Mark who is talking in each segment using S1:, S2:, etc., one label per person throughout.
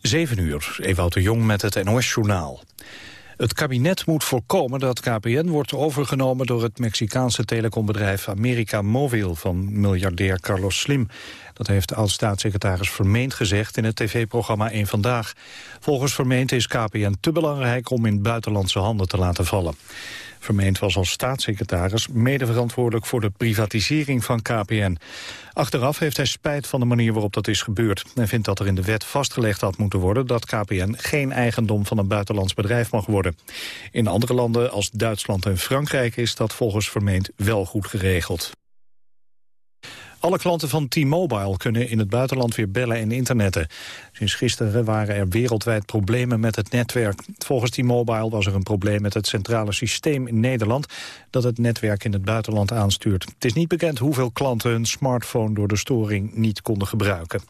S1: 7 uur, Ewout de Jong met het NOS-journaal. Het kabinet moet voorkomen dat KPN wordt overgenomen door het Mexicaanse telecombedrijf America Mobil van miljardair Carlos Slim. Dat heeft oud-staatssecretaris Vermeend gezegd in het tv-programma 1 Vandaag. Volgens Vermeend is KPN te belangrijk om in buitenlandse handen te laten vallen. Vermeend was als staatssecretaris medeverantwoordelijk voor de privatisering van KPN. Achteraf heeft hij spijt van de manier waarop dat is gebeurd. Hij vindt dat er in de wet vastgelegd had moeten worden dat KPN geen eigendom van een buitenlands bedrijf mag worden. In andere landen als Duitsland en Frankrijk is dat volgens Vermeend wel goed geregeld. Alle klanten van T-Mobile kunnen in het buitenland weer bellen en internetten. Sinds gisteren waren er wereldwijd problemen met het netwerk. Volgens T-Mobile was er een probleem met het centrale systeem in Nederland... dat het netwerk in het buitenland aanstuurt. Het is niet bekend hoeveel klanten hun smartphone door de storing niet konden gebruiken.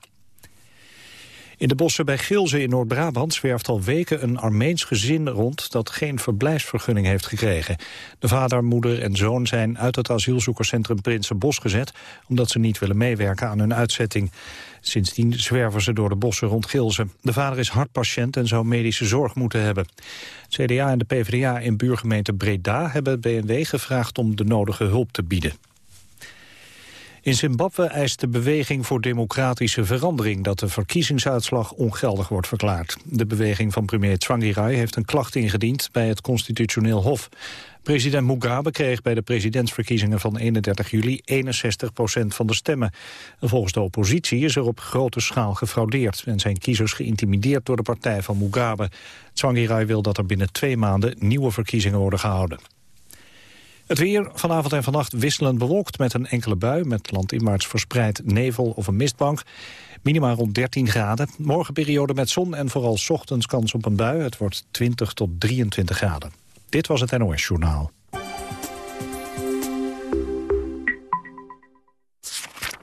S1: In de bossen bij Gilze in Noord-Brabant zwerft al weken een Armeens gezin rond dat geen verblijfsvergunning heeft gekregen. De vader, moeder en zoon zijn uit het asielzoekerscentrum Prinsenbos gezet omdat ze niet willen meewerken aan hun uitzetting. Sindsdien zwerven ze door de bossen rond Gilze. De vader is hartpatiënt en zou medische zorg moeten hebben. CDA en de PvdA in buurgemeente Breda hebben BNW gevraagd om de nodige hulp te bieden. In Zimbabwe eist de Beweging voor Democratische Verandering... dat de verkiezingsuitslag ongeldig wordt verklaard. De beweging van premier Tsvangirai heeft een klacht ingediend... bij het Constitutioneel Hof. President Mugabe kreeg bij de presidentsverkiezingen van 31 juli 61 procent van de stemmen. volgens de oppositie is er op grote schaal gefraudeerd... en zijn kiezers geïntimideerd door de partij van Mugabe. Tsvangirai wil dat er binnen twee maanden nieuwe verkiezingen worden gehouden. Het weer vanavond en vannacht wisselend bewolkt met een enkele bui... met landinwaarts verspreid nevel of een mistbank. Minima rond 13 graden. Morgen periode met zon en vooral ochtends kans op een bui. Het wordt 20 tot 23 graden. Dit was het NOS Journaal.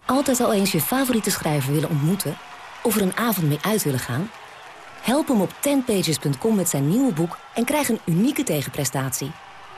S2: Altijd al eens je favoriete schrijver willen ontmoeten? Of er een avond mee uit willen gaan? Help hem op 10pages.com met zijn nieuwe boek... en krijg een unieke tegenprestatie.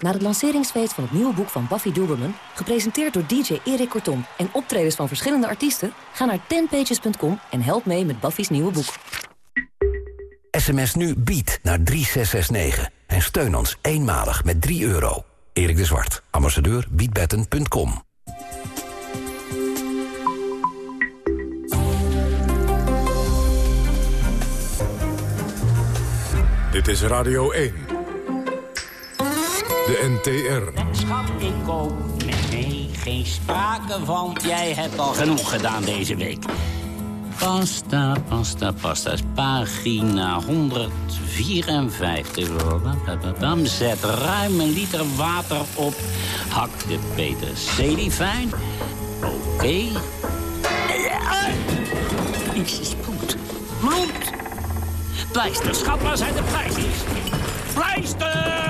S2: Naar het lanceringsfeest van het nieuwe boek van Buffy Duberman... gepresenteerd door DJ Erik Kortom en optredens van verschillende artiesten... ga naar 10pages.com en help mee met Buffy's nieuwe boek.
S3: SMS nu bied naar 3669 en steun ons eenmalig met 3 euro. Erik de Zwart, ambassadeur biedbetten.com.
S4: Dit is Radio 1. De NTR.
S5: Schat, ik koop. Nee, nee, geen sprake van. Jij hebt al genoeg gedaan deze week. Pasta, pasta, pasta. Pagina 154. Zet ruim een liter water op. Hak de peterselie fijn. Oké. Okay. Jezus, bloed. Bloed. Pleisters, schat, waar zijn de pleisters? Pleisters!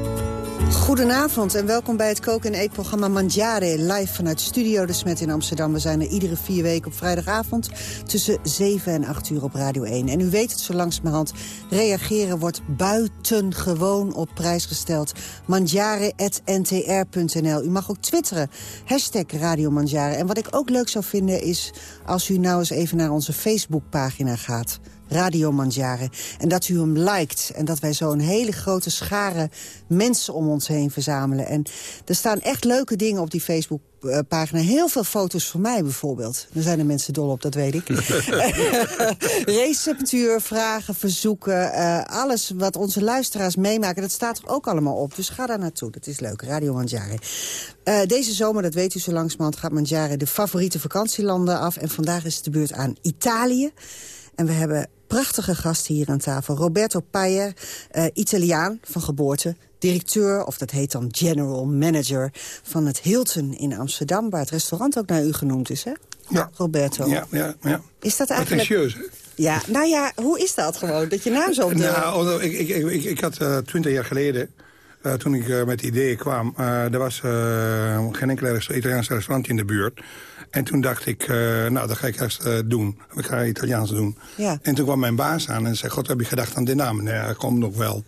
S6: Goedenavond en welkom bij het koken- en eetprogramma Mangiare... live vanuit Studio De Smet in Amsterdam. We zijn er iedere vier weken op vrijdagavond... tussen 7 en 8 uur op Radio 1. En u weet het zo langzamerhand, reageren wordt buitengewoon op prijs gesteld. Mangiare.ntr.nl. U mag ook twitteren, hashtag Radio Mangiare. En wat ik ook leuk zou vinden is als u nou eens even naar onze Facebookpagina gaat... Radio Mangiare. En dat u hem liked. En dat wij zo een hele grote schare mensen om ons heen verzamelen. En er staan echt leuke dingen op die Facebook pagina. Heel veel foto's van mij bijvoorbeeld. Daar zijn de mensen dol op, dat weet ik. Receptuur, vragen, verzoeken. Uh, alles wat onze luisteraars meemaken, dat staat er ook allemaal op. Dus ga daar naartoe, dat is leuk. Radio Mangiare. Uh, deze zomer, dat weet u zo langzamerhand, gaat Mangiare de favoriete vakantielanden af. En vandaag is het de beurt aan Italië. En we hebben prachtige gasten hier aan tafel. Roberto Payer, uh, Italiaan van geboorte. Directeur, of dat heet dan general manager... van het Hilton in Amsterdam, waar het restaurant ook naar u genoemd is, hè?
S7: Ja.
S6: Roberto.
S7: Ja, ja, ja.
S6: Is dat eigenlijk...
S7: Pretentieus, hè?
S6: Ja, nou ja, hoe is dat gewoon? Dat je naam zo op de...
S7: Nou, ik, ik, ik, ik had uh, twintig jaar geleden... Uh, toen ik uh, met ideeën kwam, er was geen enkele Italiaanse restaurant in de buurt. En toen dacht ik, nou, dat ga ik eerst doen. Ik ga Italiaans doen.
S6: Ja.
S7: En toen kwam mijn baas aan en zei, god, heb je gedacht aan de naam? Nee, dat komt nog wel.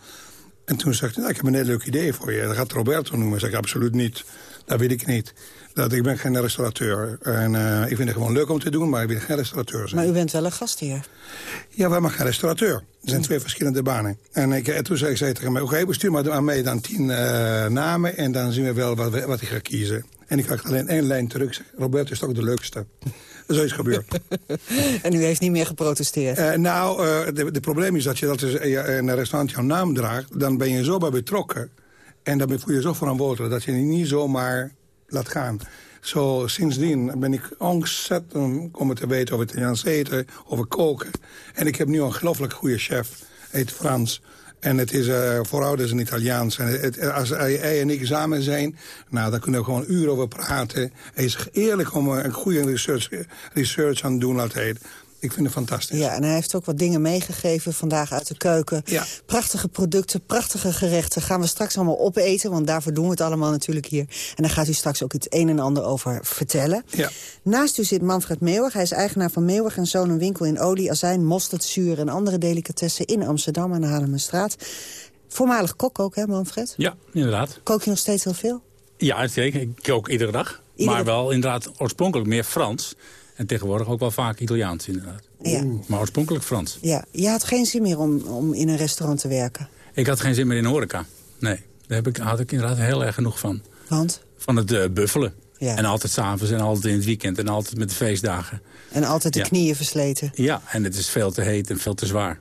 S7: En toen zei hij, nou, ik heb een heel leuk idee voor je. Dat gaat Roberto noemen. Zeg ik, absoluut niet. Dat weet ik niet. Dat, ik ben geen restaurateur. En uh, ik vind het gewoon leuk om te doen, maar ik ben geen restaurateur zijn.
S6: Maar u bent wel een gastheer.
S7: Ja, wij maar geen restaurateur. Er zijn twee verschillende banen. En, ik, en toen zei ik tegen mij, oké, okay, stuur maar aan mij dan tien uh, namen... en dan zien we wel wat, wat ik ga kiezen. En ik krijg alleen één lijn terug. Roberto is toch de leukste. Zo is gebeurd.
S6: en u heeft niet meer geprotesteerd?
S7: Uh, nou, uh, het probleem is dat je dat is, uh, een restaurant jouw naam draagt... dan ben je zo bij betrokken. En dan voel je zo verantwoordelijk dat je niet zomaar laat gaan. Zo sindsdien ben ik ontzettend komen te weten over Italiaans eten, over koken. En ik heb nu een ongelooflijk goede chef, heet Frans. En het is uh, voorouders een Italiaans. En het, als hij en ik samen zijn, nou, daar kunnen we gewoon uren over praten. Hij is eerlijk om een goede research, research aan te doen. Ik vind het fantastisch.
S6: Ja, en hij heeft ook wat dingen meegegeven vandaag uit de keuken.
S7: Ja.
S6: Prachtige producten, prachtige gerechten. Gaan we straks allemaal opeten, want daarvoor doen we het allemaal natuurlijk hier. En daar gaat u straks ook het een en ander over vertellen.
S7: Ja.
S6: Naast u zit Manfred Meeuwig. Hij is eigenaar van Meeuwig en Zoon een winkel in olie, azijn, mosterd, zuur en andere delicatessen in Amsterdam aan de Haarlemmerstraat. Voormalig kok ook, hè Manfred?
S8: Ja, inderdaad.
S6: Kook je nog steeds heel veel?
S8: Ja, zeker. Ik kook iedere dag.
S6: Iedere...
S8: Maar wel inderdaad oorspronkelijk meer Frans. En tegenwoordig ook wel vaak Italiaans inderdaad.
S6: Ja.
S8: Maar oorspronkelijk Frans.
S6: Ja, je had geen zin meer om, om in een restaurant te werken?
S8: Ik had geen zin meer in horeca. Nee, daar heb ik, had ik inderdaad heel erg genoeg van.
S6: Want?
S8: Van het uh, buffelen.
S6: Ja.
S8: En altijd s'avonds en altijd in het weekend en altijd met de feestdagen.
S6: En altijd de
S8: Ja.
S6: knieën versleten?
S8: Ja, en het is veel te heet en veel te zwaar.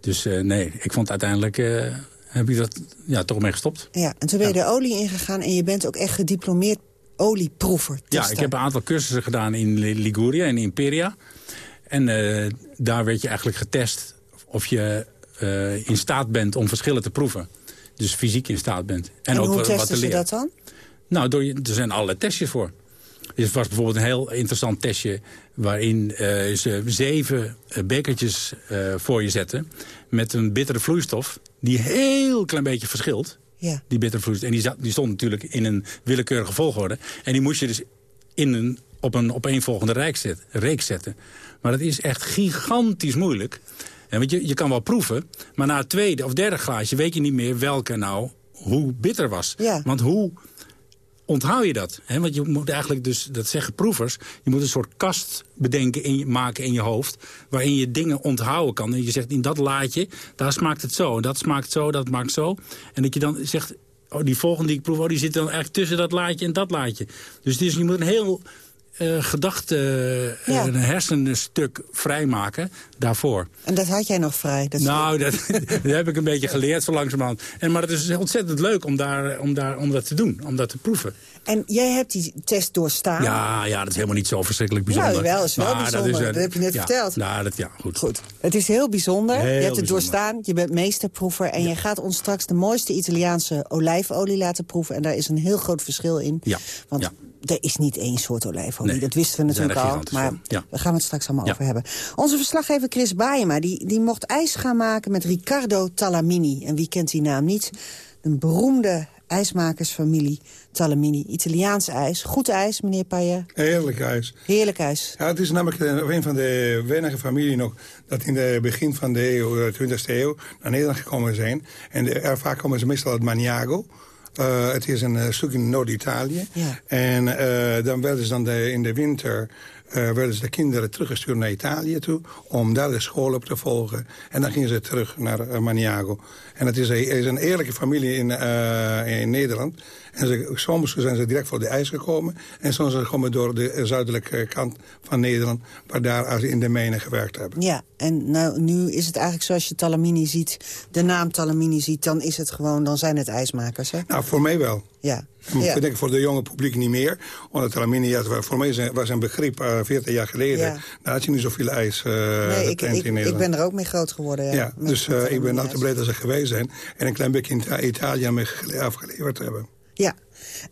S8: Dus uh, nee, ik vond uiteindelijk... Uh, heb ik dat ja, toch mee gestopt.
S6: Ja, en toen ben je de olie ingegaan en je bent ook echt gediplomeerd olieproever.
S8: Ja, ik heb een aantal cursussen gedaan in Liguria en Imperia. En uh, daar werd je eigenlijk getest of je uh, in staat bent om verschillen te proeven. Dus fysiek in staat bent. En,
S6: En
S8: ook
S6: hoe
S8: wat te
S6: testen ze dat dan?
S8: Nou, door je, er zijn allerlei testjes voor. Er was bijvoorbeeld een heel interessant testje... waarin uh, ze zeven bekertjes uh, voor je zetten... met een bittere vloeistof die heel klein beetje verschilt.
S6: Ja.
S8: Die bittere vloeistof. En die, zat, die stond natuurlijk in een willekeurige volgorde. En die moest je dus in een, op een opeenvolgende reeks zetten, reeks zetten. Maar dat is echt gigantisch moeilijk. En want je, je kan wel proeven, maar na het tweede of derde glaasje... weet je niet meer welke nou hoe bitter was.
S6: Ja.
S8: Want hoe onthoud je dat? He, want je moet eigenlijk dus, dat zeggen proevers... je moet een soort kast bedenken, in, maken in je hoofd... waarin je dingen onthouden kan. En je zegt, in dat laadje, daar smaakt het zo. En dat smaakt zo, dat maakt zo. En dat je dan zegt, oh, die volgende die ik proef... Oh, die zit dan eigenlijk tussen dat laadje en dat laadje. Dus je moet een heel eh gedachte, eh,
S6: Ja.
S8: een hersenstuk vrijmaken daarvoor.
S6: En dat had jij nog vrij? Dat
S8: Nou, dat, dat heb ik een beetje geleerd zo langzamerhand. En, maar het is ontzettend leuk om, daar, om, daar, om dat te doen, om dat te proeven.
S6: En jij hebt die test doorstaan?
S8: Ja, ja, dat is helemaal niet zo verschrikkelijk bijzonder.
S6: Nou, wel, is wel
S8: Maar
S6: bijzonder. Dat heb je net
S8: ja,
S6: verteld.
S8: Nou, dat, ja, goed.
S6: Goed. Het is heel bijzonder.
S8: Heel
S6: je hebt het
S8: bijzonder.
S6: doorstaan. Je bent meesterproever. En je gaat ons straks de mooiste Italiaanse olijfolie laten proeven. En daar is een heel groot verschil in.
S8: Ja,
S6: Want
S8: ja.
S6: er is niet één soort olijfolie.
S8: Nee,
S6: dat wisten we natuurlijk al. Maar.
S8: Ja.
S6: daar gaan we het straks allemaal
S8: Ja.
S6: over hebben. Onze verslaggever Chris Baayema die, die mocht ijs gaan maken met Riccardo Talamini. En wie kent die naam niet? Een beroemde ijsmakersfamilie Talamini. Italiaans ijs. Goed ijs, meneer Payer.
S7: Heerlijk ijs.
S6: Heerlijk ijs.
S7: Ja, het is namelijk een, een van de weinige familien nog... dat in het begin van de eeuw, eh, 20e eeuw naar Nederland gekomen zijn. En er vaak komen ze meestal uit Maniago. Eh, het is een eh, stuk in Noord-Italië.
S6: Ja.
S7: En eh, dan werden ze dan de, in de winter... eh, werden ze de kinderen teruggestuurd naar Italië toe... om daar de school op te volgen. En dan gingen ze terug naar eh, Maniago. En het is een, is een eerlijke familie in, eh, in Nederland. En ze, soms zijn ze direct voor de ijs gekomen. En soms gekomen door de zuidelijke kant van Nederland... waar daar in de mijnen gewerkt hebben.
S6: Ja, en nou, nu is het eigenlijk zoals je Talamini ziet... de naam Talamini ziet, dan is het gewoon, dan zijn het ijsmakers, hè?
S7: Nou, voor mij wel.
S6: Ja.
S7: ja. Ik denk voor de jonge publiek niet meer. Want Talamini, ja, voor mij was een begrip uh, 14 jaar geleden. Ja. Daar had je niet zoveel ijs uh,
S6: nee, ik, ik, ik, ben er ook mee groot geworden. Ja,
S7: ja dus uh, ik ben altijd blij dat ze geweest zijn. En een klein beetje in Italië mee afgeleverd hebben.
S6: Ja,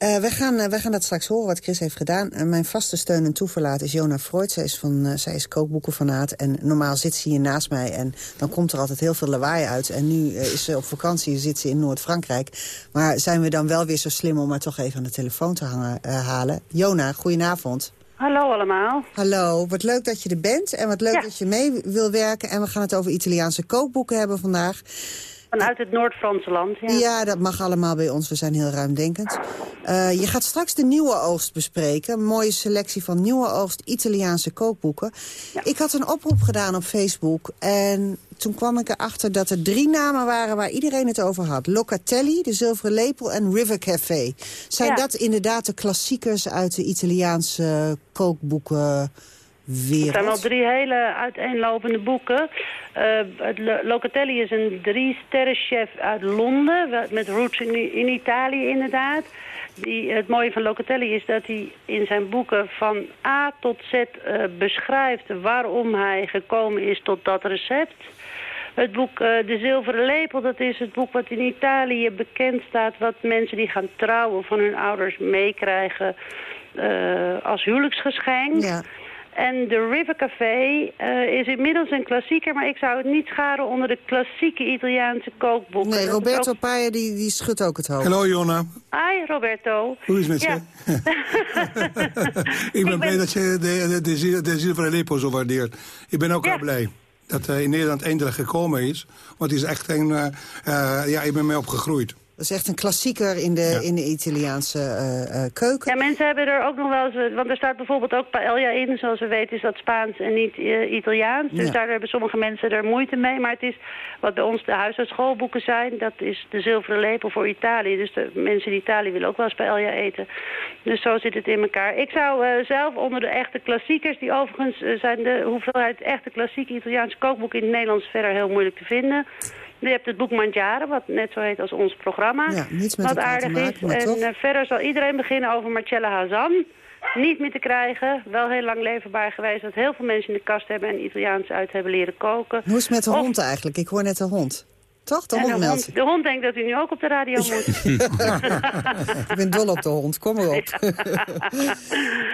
S6: uh, we, gaan, uh, we gaan dat straks horen wat Chris heeft gedaan. Uh, mijn vaste steun en toeverlaat is Jona Freud. Zij is, van, zij is kookboekenfanaat. En normaal zit ze hier naast mij. En dan komt er altijd heel veel lawaai uit. En nu is ze op vakantie, zit ze in Noord-Frankrijk. Maar zijn we dan wel weer zo slim om haar toch even aan de telefoon te hangen, halen? Jona, goedenavond.
S9: Hallo allemaal.
S6: Hallo, wat leuk dat je er bent. En wat leuk dat je mee wil werken. En we gaan het over Italiaanse kookboeken hebben vandaag.
S9: Vanuit het Noord-Franse land, ja.
S6: Ja, dat mag allemaal bij ons. We zijn heel ruimdenkend. Uh, je gaat straks de nieuwe oogst bespreken. Een mooie selectie van nieuwe oogst Italiaanse kookboeken. Ik had een oproep gedaan op Facebook. En toen kwam ik erachter dat er drie namen waren waar iedereen het over had. Locatelli, de Zilveren Lepel en River Café. Zijn dat inderdaad de klassiekers uit de Italiaanse kookboeken? Wereld.
S9: Het zijn wel drie hele uiteenlopende boeken. Uh, het Locatelli is een drie-sterren-chef uit Londen, met roots in, in Italië inderdaad. Die, het mooie van Locatelli is dat hij in zijn boeken van A tot Z uh, beschrijft waarom hij gekomen is tot dat recept. Het boek uh, De Zilveren Lepel, dat is het boek wat in Italië bekend staat... wat mensen die gaan trouwen van hun ouders meekrijgen als huwelijksgeschenk. Ja. En de River Café uh, is inmiddels een klassieker, maar ik zou het niet scharen onder de klassieke Italiaanse kookboeken.
S6: Nee, Roberto ook... Paia die, die schudt ook het hoofd.
S7: Hallo Jonna.
S9: Hi Roberto.
S7: Hoe is het met je? ik ben blij dat je de, de, de, Lepo zo waardeert. Ik ben ook ja. wel blij dat hij in Nederland eindelijk gekomen is. Want het is echt een... Uh, uh, ja, ik ben mee opgegroeid.
S6: Dat is echt een klassieker in de, in de Italiaanse uh, uh, keuken.
S9: Ja, mensen hebben er ook nog wel eens... Want er staat bijvoorbeeld ook paella in. Zoals we weten is dat Spaans en niet uh, Italiaans. Dus ja. daar hebben sommige mensen er moeite mee. Maar het is wat bij ons de huisartsschoolboeken zijn. Dat is de zilveren lepel voor Italië. Dus de mensen in Italië willen ook wel eens paella eten. Dus zo zit het in elkaar. Ik zou zelf onder de echte klassiekers... die overigens zijn de hoeveelheid echte klassieke Italiaanse kookboeken... in het Nederlands verder heel moeilijk te vinden... Je hebt het boek Mandjaren, wat net zo heet als ons programma.
S6: Ja, niets met
S9: wat aardig
S6: maken,
S9: is. En uh, verder zal iedereen beginnen over Marcella Hazan. Niet meer te krijgen. Wel heel lang leverbaar geweest. Dat heel veel mensen in de kast hebben en Italiaans uit hebben leren koken.
S6: Hoe is het met de of... hond eigenlijk? Ik hoor net een hond. Toch? De,
S9: en
S6: hond,
S9: de, hond, de hond denkt dat u nu ook op de radio moet.
S6: ik ben dol op de hond, kom maar op.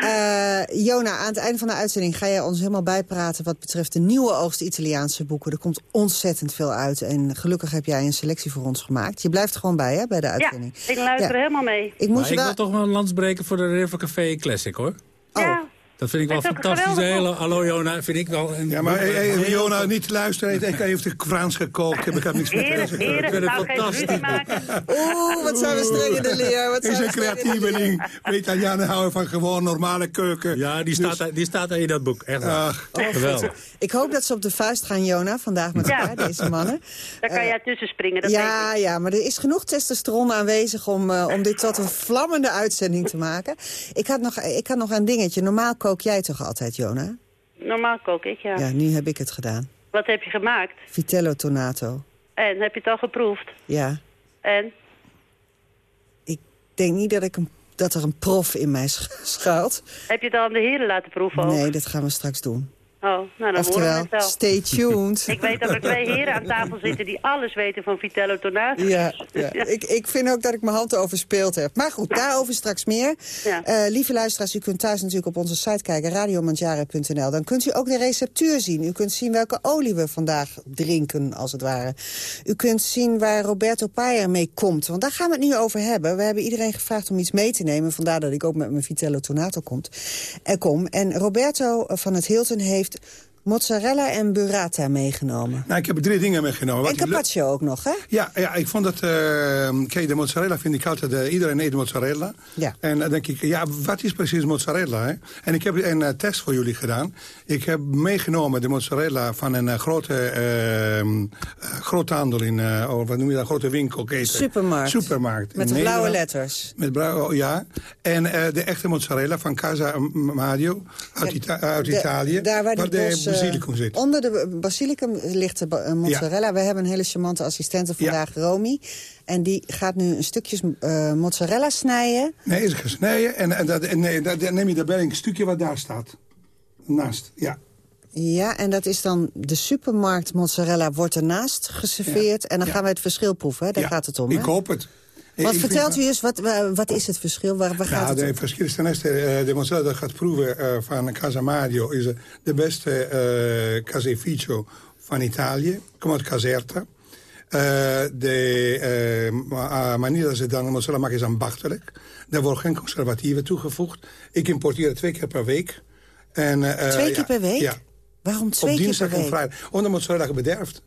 S6: uh, Jona, aan het einde van de uitzending ga jij ons helemaal bijpraten... wat betreft de nieuwe oogst Italiaanse boeken. Er komt ontzettend veel uit en gelukkig heb jij een selectie voor ons gemaakt. Je blijft er gewoon bij, hè, bij de uitzending.
S9: Ja, ik luister ja. helemaal mee.
S8: Ik, moest ik wel... wil toch wel een landsbreken voor de River Café Classic, hoor.
S9: Oh. Ja.
S8: Dat vind ik wel fantastisch. Hele, hallo Jona, vind ik wel... Een,
S7: ja, maar hey, hey, Jona, niet luisteren. Ik heb de Frans gekookt. Ik heb niks met
S9: heren, ik vind het fantastisch.
S6: Oeh, wat zijn we streng in de leer.
S7: Het is een creatieveling. Italianen houden van gewoon normale keuken.
S8: Ja, die staat, dus... die staat in dat boek. Echt Ach,
S6: oh, Geweldig. Ik hoop dat ze op de vuist gaan, Jona, vandaag met elkaar, ja. deze mannen.
S9: Daar kan uh, jij tussen springen, dat
S6: Ja, ja, maar er is genoeg testosteron aanwezig om, uh, om dit tot een vlammende uitzending te maken. Ik had, nog, ik had nog een dingetje. Normaal kook jij toch altijd? Jona?
S9: Normaal kook ik, ja.
S6: Ja, nu heb ik het gedaan.
S9: Wat heb je gemaakt?
S6: Vitello tonato.
S9: En, heb je het al geproefd?
S6: Ja.
S9: En?
S6: Ik denk niet dat, ik een, dat er een prof in mij schuilt.
S9: Heb je het al aan de heren laten proeven ook?
S6: Nee, dat gaan we straks doen.
S9: Oh, nou dan
S6: Oftewel,
S9: horen we het wel.
S6: stay tuned.
S9: ik weet dat er twee heren aan tafel zitten die alles weten van Vitello Tonato.
S6: Ja, ja. ja. Ik, ik vind ook dat ik mijn hand overspeeld heb. Maar goed, daarover straks meer.
S9: Ja.
S6: Uh, lieve luisteraars, u kunt thuis natuurlijk op onze site kijken, radiomandjaren.nl. Dan kunt u ook de receptuur zien. U kunt zien welke olie we vandaag drinken, als het ware. U kunt zien waar Roberto Paier mee komt. Want daar gaan we het nu over hebben. We hebben iedereen gevraagd om iets mee te nemen. Vandaar dat ik ook met mijn Vitello Tonato komt, er kom. En Roberto van het Hilton heeft heeft Mozzarella en burrata meegenomen.
S7: Nou, ik heb drie dingen meegenomen.
S6: En carpaccio ook nog, hè?
S7: Ja, ja, ik vond dat... eh, kijk, de mozzarella vind ik altijd... eh, iedereen eet mozzarella.
S6: Ja.
S7: En dan denk ik, ja, wat is precies mozzarella? Hè? En ik heb een eh, test voor jullie gedaan. Ik heb meegenomen de mozzarella van een eh, grote eh, eh, groothandel in... eh, oh, wat noem je dat? Grote winkelketen.
S6: Supermarkt.
S7: Supermarkt.
S6: Met de blauwe
S7: Nederland.
S6: letters.
S7: Met blauw, oh, ja. En de echte mozzarella van Casa Mario uit, Ita- uit
S6: De-
S7: Italië.
S6: Daar waar, die bos, eh,
S7: basilicum zit.
S6: Onder de basilicum ligt de eh, mozzarella. We hebben een hele charmante assistente vandaag, Romy. En die gaat nu een stukjes eh, mozzarella snijden.
S7: Nee, is gesneden. En, en, dat, en nee, dat, dan neem je daarbij een stukje wat daar staat. Naast, ja.
S6: Ja, en dat is dan de supermarkt mozzarella wordt ernaast geserveerd. En dan
S7: Ja.
S6: gaan we het verschil proeven, hè? daar
S7: Ja,
S6: gaat het om.
S7: Ik
S6: hè?
S7: hoop het.
S6: Wat
S7: Ik
S6: vertelt u eens, wat, wa- wat is het verschil? Waar, waar gaat
S7: Nou,
S6: het
S7: de
S6: om?
S7: verschil is ten eerste, eh, de mozzarella dat gaat proeven eh, van Casa Mario... is eh, de beste caseificio van Italië. Komt uit Caserta. De ma- manier dat ze dan mozzarella maken is ambachtelijk. Daar wordt geen conservatieven toegevoegd. Ik importeer het twee keer per week. En,
S6: Twee
S7: ja,
S6: keer per week?
S7: Ja.
S6: Waarom twee
S7: Op
S6: keer
S7: dinsdag
S6: per
S7: en
S6: week?
S7: vrijdag. Omdat mozzarella bederft.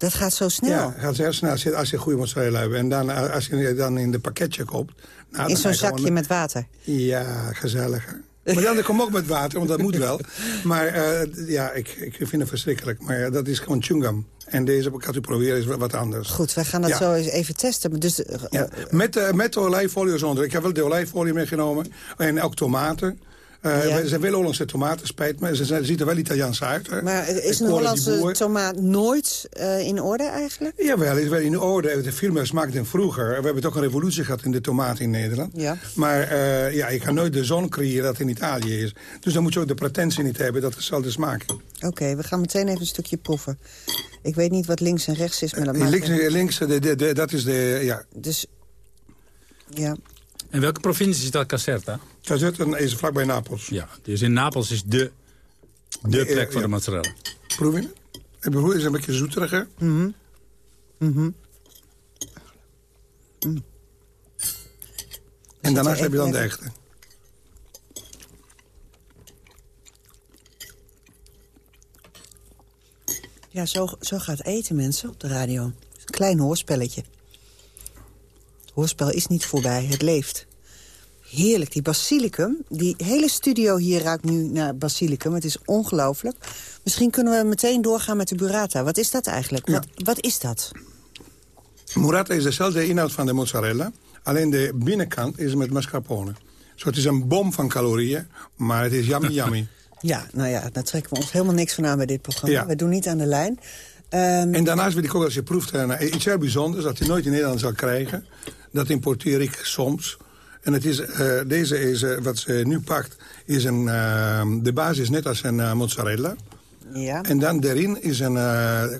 S6: Dat gaat zo snel.
S7: Ja, gaat heel snel als je, als je goede mozzarella hebt. En dan, eh, als je dan in de pakketje koopt... Nou,
S6: in zo'n
S7: gewoon-
S6: zakje met water.
S7: Ja, gezelliger. Maar dan kom ook met water, want dat moet wel. Maar eh, ja, ik, ik vind het verschrikkelijk. Maar dat is gewoon chewing En deze gaat u proberen, is wat anders.
S6: Goed, wij gaan dat
S7: Ja.
S6: zo eens even testen. Dus, eh,
S7: Ja, met, met de olijfolie zonder. Ik heb wel de olijfolie meegenomen. En ook tomaten. Eh
S6: Ja.
S7: Ze zijn wel Hollandse tomaten, spijt me. Ze zijn, ziet er wel Italiaans uit. Hè.
S6: Maar is een Hollandse tomaat nooit eh, in orde eigenlijk?
S7: Jawel, is wel in orde. De filmers maakten vroeger. We hebben toch een revolutie gehad in de tomaat in Nederland.
S6: Ja.
S7: Maar eh, ja, je kan nooit de zon creëren dat in Italië is. Dus dan moet je ook de pretentie niet hebben dat het dezelfde smaak.
S6: Oké, we gaan meteen even een stukje proeven. Ik weet niet wat links en rechts is, maar dat maakt...
S7: Links, links de, de, de- dat is de... Ja,
S6: Dus, ja.
S8: En welke provincie is dat Caserta?
S7: Caserta is vlakbij Napels.
S8: Ja, dus in Napels is de, de
S7: De-
S8: plek
S7: eh,
S8: voor
S7: ja.
S8: de mozzarella.
S7: Proef je het? Het broer is een beetje zoeteriger.
S6: Mhm.
S7: En daarnaast heb je dan de echte.
S6: Ja, zo, zo gaat eten, mensen, op de radio. Een klein hoorspelletje. Het hoorspel is niet voorbij, het leeft. Heerlijk, die basilicum. Die hele studio hier ruikt nu naar basilicum. Het is ongelooflijk. Misschien kunnen we meteen doorgaan met de burrata. Wat is dat eigenlijk?
S7: Ja.
S6: Wat, wat is dat?
S7: Murata is dezelfde inhoud van de mozzarella. Alleen de binnenkant is met mascarpone. Zo, het is een bom van calorieën, maar het is yummy yummy.
S6: Ja, nou ja, daar trekken we ons helemaal niks van aan bij dit programma.
S7: Ja.
S6: We doen niet aan de lijn. Ehm,
S7: En daarnaast wil ik ook als je proeft iets heel bijzonders... dat je nooit in Nederland zal krijgen. Dat importeer ik soms. En het is, eh, deze is, eh, wat ze nu pakt, is een, eh, de basis net als een eh, mozzarella.
S6: ja.
S7: En dan daarin is een,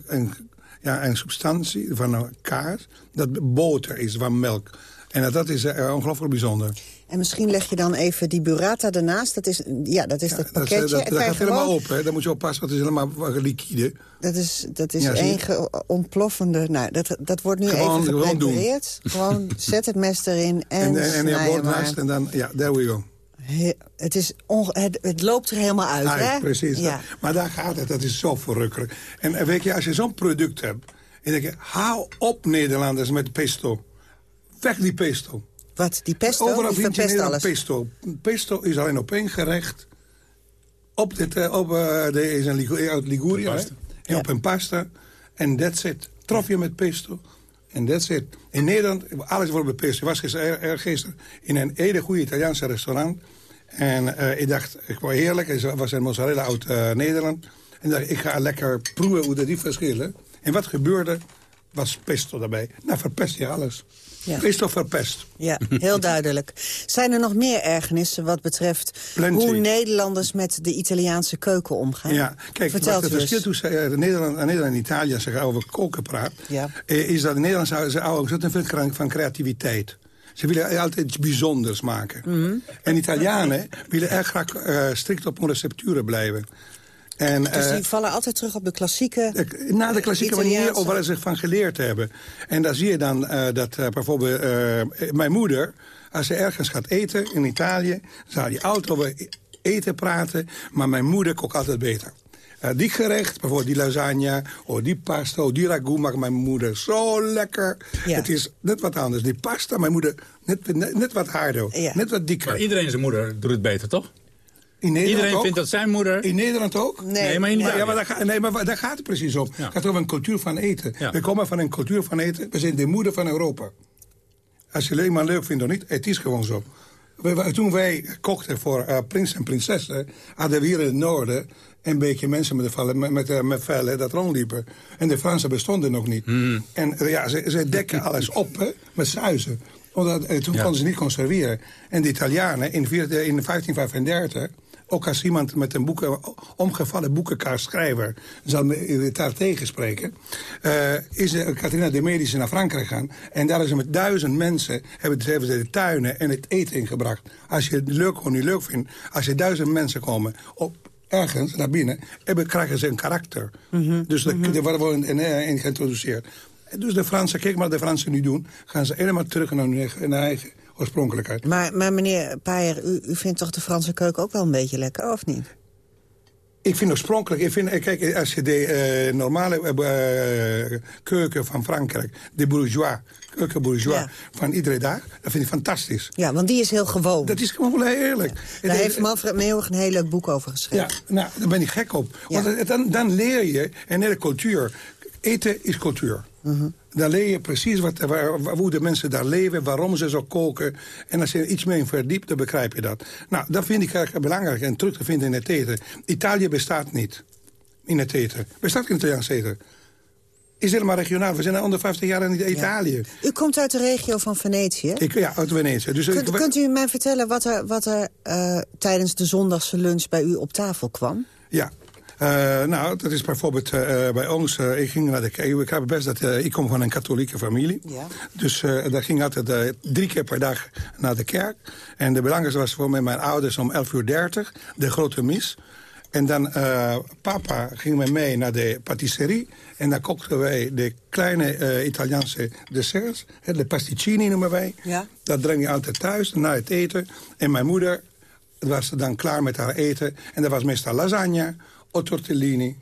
S7: een, ja, een substantie van een kaas... dat boter is van melk. En dat is ongelooflijk bijzonder.
S6: En misschien leg je dan even die burrata ernaast. Dat is, ja, dat is
S7: Ja,
S6: dat pakketje.
S7: dat, dat gaat helemaal
S6: gewoon-
S7: op, hè. Daar moet je oppassen, want het is helemaal liquide.
S6: Dat is, dat is
S7: Ja,
S6: één ontploffende... Nou, dat, dat wordt nu
S7: Gewoon-
S6: even geprepareerd. Gewoon zet het mes erin en,
S7: En, en, en je naast en dan, ja, there we go.
S6: He- het, is het, het loopt er helemaal uit, hè?
S7: precies.
S6: Ja.
S7: Maar daar gaat het, dat is zo verrukkelijk. En eh, weet je, als je zo'n product hebt... en denk je, hou op Nederlanders met pesto. Weg die pesto.
S6: Wat, die pesto?
S7: Overal vind je in
S6: verpest
S7: Nederland
S6: alles.
S7: pesto. Pesto is alleen op één gerecht. Op dit, eh, op, eh, de, is een Ligu- uit Liguria. hè? En
S6: Ja.
S7: op een pasta. En that's it. Trof je met pesto. En that's it. In Nederland, alles wordt met pesto. Ik was gisteren, er, er gisteren in een hele goede Italiaanse restaurant. En eh, ik dacht, ik wou heerlijk. Er was een mozzarella uit eh, Nederland. En ik dacht, ik ga lekker proeven hoe dat die verschillen. En wat gebeurde? Was pesto daarbij. Nou, verpest je alles.
S6: Ja.
S7: Pesto verpest.
S6: Ja, heel duidelijk. Zijn er nog meer ergernissen wat betreft
S7: Plenty.
S6: hoe Nederlanders met de Italiaanse keuken omgaan?
S7: Ja, kijk, wat het
S6: u
S7: verschil tussen eh, Nederland, eh, Nederland en Italië, als je over koken praat...
S6: Ja.
S7: eh, is dat in Nederland ze ontzettend veel van creativiteit. Ze willen altijd iets bijzonders maken.
S6: Mhm.
S7: En Italianen willen erg graag strikt op hun recepturen blijven. En,
S6: Dus
S7: eh,
S6: die vallen altijd terug op de klassieke...
S7: de- na de klassieke manier of waar ze zich van geleerd hebben. En daar zie je dan eh, dat eh, bijvoorbeeld eh, mijn moeder... als ze ergens gaat eten in Italië... zal die altijd over eten praten, maar mijn moeder kookt altijd beter. Uh, die gerecht, bijvoorbeeld die lasagne, of die pasta, of die ragout maakt mijn moeder zo lekker.
S6: Ja.
S7: Het is net wat anders. Die pasta, mijn moeder, net, net, net wat harder,
S6: Ja.
S7: net wat dikker.
S8: Maar iedereen zijn moeder doet het beter, toch?
S7: In Nederland
S8: Iedereen
S7: ook?
S8: vindt dat zijn moeder...
S7: In Nederland ook?
S8: Nee, maar in
S7: Ja, maar daar, nee, maar daar gaat het precies om.
S8: Ja.
S7: Het gaat over een cultuur van eten.
S8: Ja.
S7: We komen van een cultuur van eten. We zijn de moeder van Europa. Als je iemand leuk vindt of niet, het is gewoon zo. We- we- toen wij kochten voor eh, prins en prinsessen... hadden we hier in het noorden een beetje mensen met, de vallen, met, met, eh, met vellen dat rondliepen. En de Fransen bestonden nog niet.
S8: Hmm.
S7: En eh, ja, ze, ze dekken alles op hè, met suizen. Omdat, eh, toen
S8: Ja.
S7: konden ze niet conserveren. En de Italianen in, vier- in 1535... Ook als iemand met een boeken, omgevallen boekenkaart schrijver zal me daar tegenspreken, eh, is de, Catharina de Medici naar Frankrijk gegaan. En daar is ze met duizend mensen, hebben, hebben ze de tuinen en het eten ingebracht. Als je het leuk of niet leuk vindt, als er duizend mensen komen op ergens naar binnen, hebben, krijgen ze een karakter. Dus de, er worden in, in geïntroduceerd. Dus de Fransen, kijk maar wat de Fransen nu doen, gaan ze helemaal terug naar hun eigen, oorspronkelijkheid.
S6: Maar, maar meneer Paier, u, u vindt toch de Franse keuken ook wel een beetje lekker, of niet?
S7: Ik vind oorspronkelijk, ik vind, eh, kijk, als je de eh, normale eh, eh, keuken van Frankrijk, de bourgeois, keuken bourgeois
S6: Ja.
S7: van iedere dag, dat vind ik fantastisch.
S6: Ja, want die is heel gewoon.
S7: Dat is gewoon heel eerlijk.
S6: Daar
S7: Het-
S6: heeft Manfred Meeuwig een heel leuk boek over geschreven.
S7: Ja, nou, daar ben ik gek op.
S6: Ja.
S7: Want dan, dan leer je een hele cultuur. Eten is cultuur.
S6: Mhm.
S7: Dan leer je precies wat, waar, hoe de mensen daar leven, waarom ze zo koken. En als je er iets meer in verdiept, dan begrijp je dat. Nou, dat vind ik erg belangrijk en terug te vinden in het eten. Italië bestaat niet in het eten. Bestaat geen Italiaans eten. Is helemaal regionaal. We zijn al onder 50 jaar in Italië.
S6: U komt uit de regio van Venetië.
S7: Ik, ja, uit Venetië. Dus
S6: Kunt,
S7: ik-
S6: kunt u mij vertellen wat er, wat er eh, tijdens de zondagse lunch bij u op tafel kwam?
S7: Ja. Eh, nou, dat is bijvoorbeeld eh, bij ons. eh, ik ging naar de kerk. Ik heb best dat eh, ik kom van een katholieke familie.
S6: Ja.
S7: Dus eh daar ging altijd eh, drie keer per dag naar de kerk. En de belangrijkste was voor mij mijn ouders om 11.30 uur 30, de grote mis. En dan eh, papa ging met mij naar de patisserie. En dan kochten wij de kleine eh, Italiaanse desserts. hè, De pasticcini noemen wij.
S6: Ja.
S7: Dat breng je altijd thuis, na het eten. En mijn moeder was dan klaar met haar eten. En dat was meestal lasagne tortellini.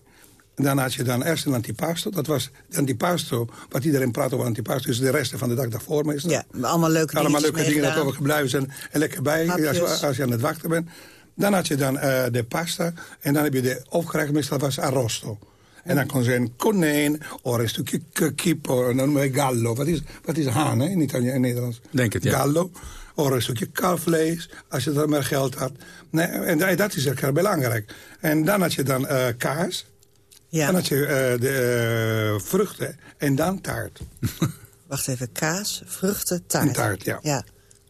S7: En dan had je dan eerst een antipasto. Dat was de antipasto, wat iedereen praat over antipasto... is de resten van de dag daarvoor meestal.
S6: Ja, allemaal leuke dingen.
S7: Allemaal leuke dingen dat overgebleven zijn. En lekker bij, als, als je aan het wachten bent. Dan had je dan eh, de pasta. En dan heb je de opgerecht, meestal was arrosto. En dan kon zijn konijn, of een stukje kip, of we gallo. Wat is, wat is haan hè, in, Italië, in Nederlands?
S8: Denk het, ja.
S7: Gallo. Of een stukje kalfvlees, als je dan maar geld had. Nee, en da- dat is echt belangrijk. En dan had je dan eh, kaas.
S6: Ja.
S7: Dan had je eh, de eh, vruchten en dan taart.
S6: Wacht even, kaas, vruchten, taart.
S7: En taart, ja.
S6: Ja,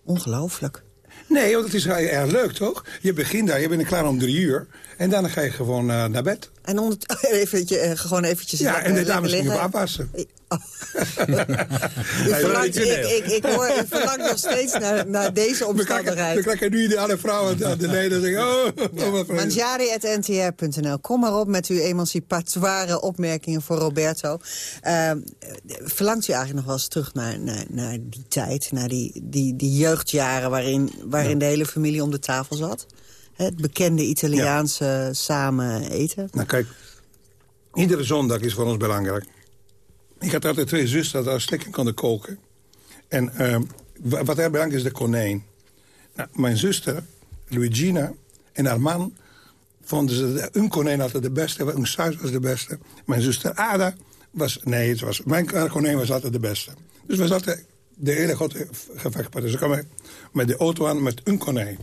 S6: ongelooflijk.
S7: Nee, want het is erg leuk, toch? Je begint daar, je bent klaar om drie uur. En dan ga je gewoon eh, naar bed.
S6: En onder, eventje, eh, gewoon eventjes
S7: Ja,
S6: lekker-
S7: en de dames
S6: liggen.
S7: afwassen.
S6: Oh. U verlangt, ik, ik, ik hoor, u verlangt nog steeds naar, naar deze
S7: We krijgen, we
S6: omstandigheid.
S7: krijgen nu de alle vrouwen aan de leden zeggen... Oh, oh.
S6: Kom maar op met uw emancipatoire opmerkingen voor Roberto. Eh, verlangt u eigenlijk nog wel eens terug naar, naar, naar die tijd? Naar die, die, die jeugdjaren waarin, waarin de hele familie om de tafel zat? Het bekende Italiaanse samen eten.
S7: Nou kijk, iedere zondag is voor ons belangrijk. Ik had altijd twee zusters dat uitstekend konden koken. En ehm, wa- wat erg belangrijk is, de konijn. Nou, mijn zuster, Luigina, en haar man... vonden ze hun konijn altijd de beste, hun saus was de beste. Mijn zuster Ada was... Nee, het was, mijn konijn was altijd de beste. Dus we zaten de hele grote gevechtpartij. Ze kwamen met de auto aan met een konijn.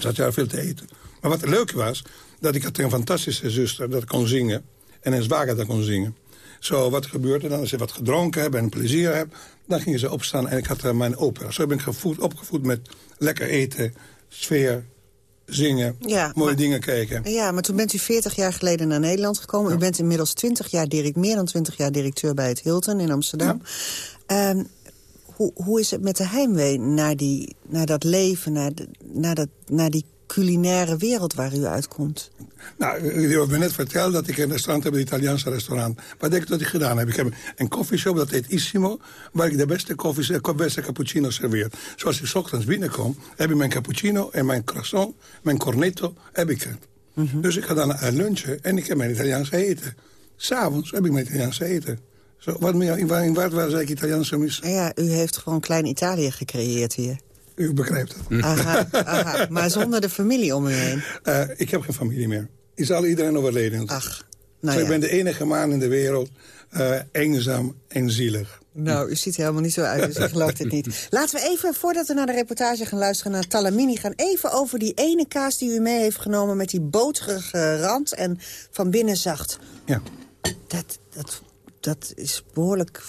S7: Ze had daar veel te eten. Maar wat leuk was, dat ik had een fantastische zuster dat kon zingen. En een zwager dat kon zingen. Zo, wat gebeurde dan? Als ze wat gedronken hebben en plezier hebben... dan gingen ze opstaan en ik had mijn opera. Zo ben ik gevoed, opgevoed met lekker eten, sfeer, zingen,
S6: Ja,
S7: mooie
S6: maar-
S7: dingen kijken.
S6: Ja, maar toen bent u 40 jaar geleden naar Nederland gekomen. U bent inmiddels 20 jaar meer dan 20 jaar directeur bij het Hilton in Amsterdam. Ehm, hoe, hoe is het met de heimwee naar, die, naar dat leven, naar, de, naar, dat, naar die culinaire wereld waar u uitkomt?
S7: Nou, u heeft me net verteld dat ik een restaurant heb, een Italiaanse restaurant. Wat denk ik dat ik gedaan heb? Ik heb een koffieshop, dat heet Issimo... waar ik de beste koffie, de beste cappuccino serveer. Zoals ik 's ochtends binnenkom, heb ik mijn cappuccino en mijn croissant, mijn cornetto, heb ik het. Dus ik ga dan lunchen en ik heb mijn Italiaanse eten. S'avonds heb ik mijn Italiaanse eten. Zo, wat meer, in, waar, in wat was ik Italiaans mis?
S6: Ja, u heeft gewoon Klein Italië gecreëerd hier.
S7: U begrijpt het.
S6: Aha, aha. Maar zonder de familie om u heen?
S7: Uh, ik heb geen familie meer. Is al iedereen overleden.
S6: Ach,
S7: nou ja. Ik ben de enige man in de wereld, uh, eenzaam en zielig.
S6: Nou, u ziet er helemaal niet zo uit, dus ik geloof dit niet. Laten we even, voordat we naar de reportage gaan luisteren naar Talamini... gaan even over die ene kaas die u mee heeft genomen... met die boterige rand en van binnen zacht.
S7: Ja.
S6: Dat, dat, dat is behoorlijk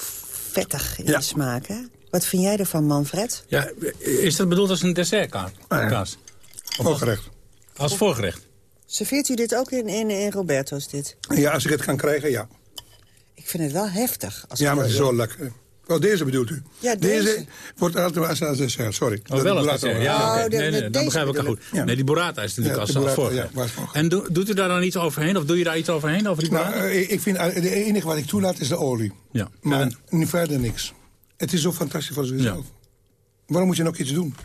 S6: vettig in de smaak, hè? Wat vind jij ervan, Manfred?
S8: Ja, is dat bedoeld als een dessertkaas?
S7: Ah, ja. Voorgerecht.
S8: Als voorgerecht?
S6: Serveert u dit ook in, in, in Roberto's, dit?
S7: Ja, als ik het kan krijgen, ja.
S6: Ik vind het wel heftig. Als
S7: ja, maar het is zo lekker. Oh, deze bedoelt u?
S6: Ja, deze.
S7: deze wordt altijd als, dessert, sorry.
S8: Oh, wel als dessert, ja. Okay. Nee, nee, dan begrijp ik het goed. Ja. Nee, die burrata is natuurlijk ja, als. Ja, en do, doet u daar dan iets overheen? Of doe je daar iets overheen, over die?
S7: Nou, ik vind, de enige wat ik toelaat is de olie.
S8: Ja.
S7: Maar nu verder niks. Het is zo fantastisch voor zichzelf. Waarom moet je nog iets doen?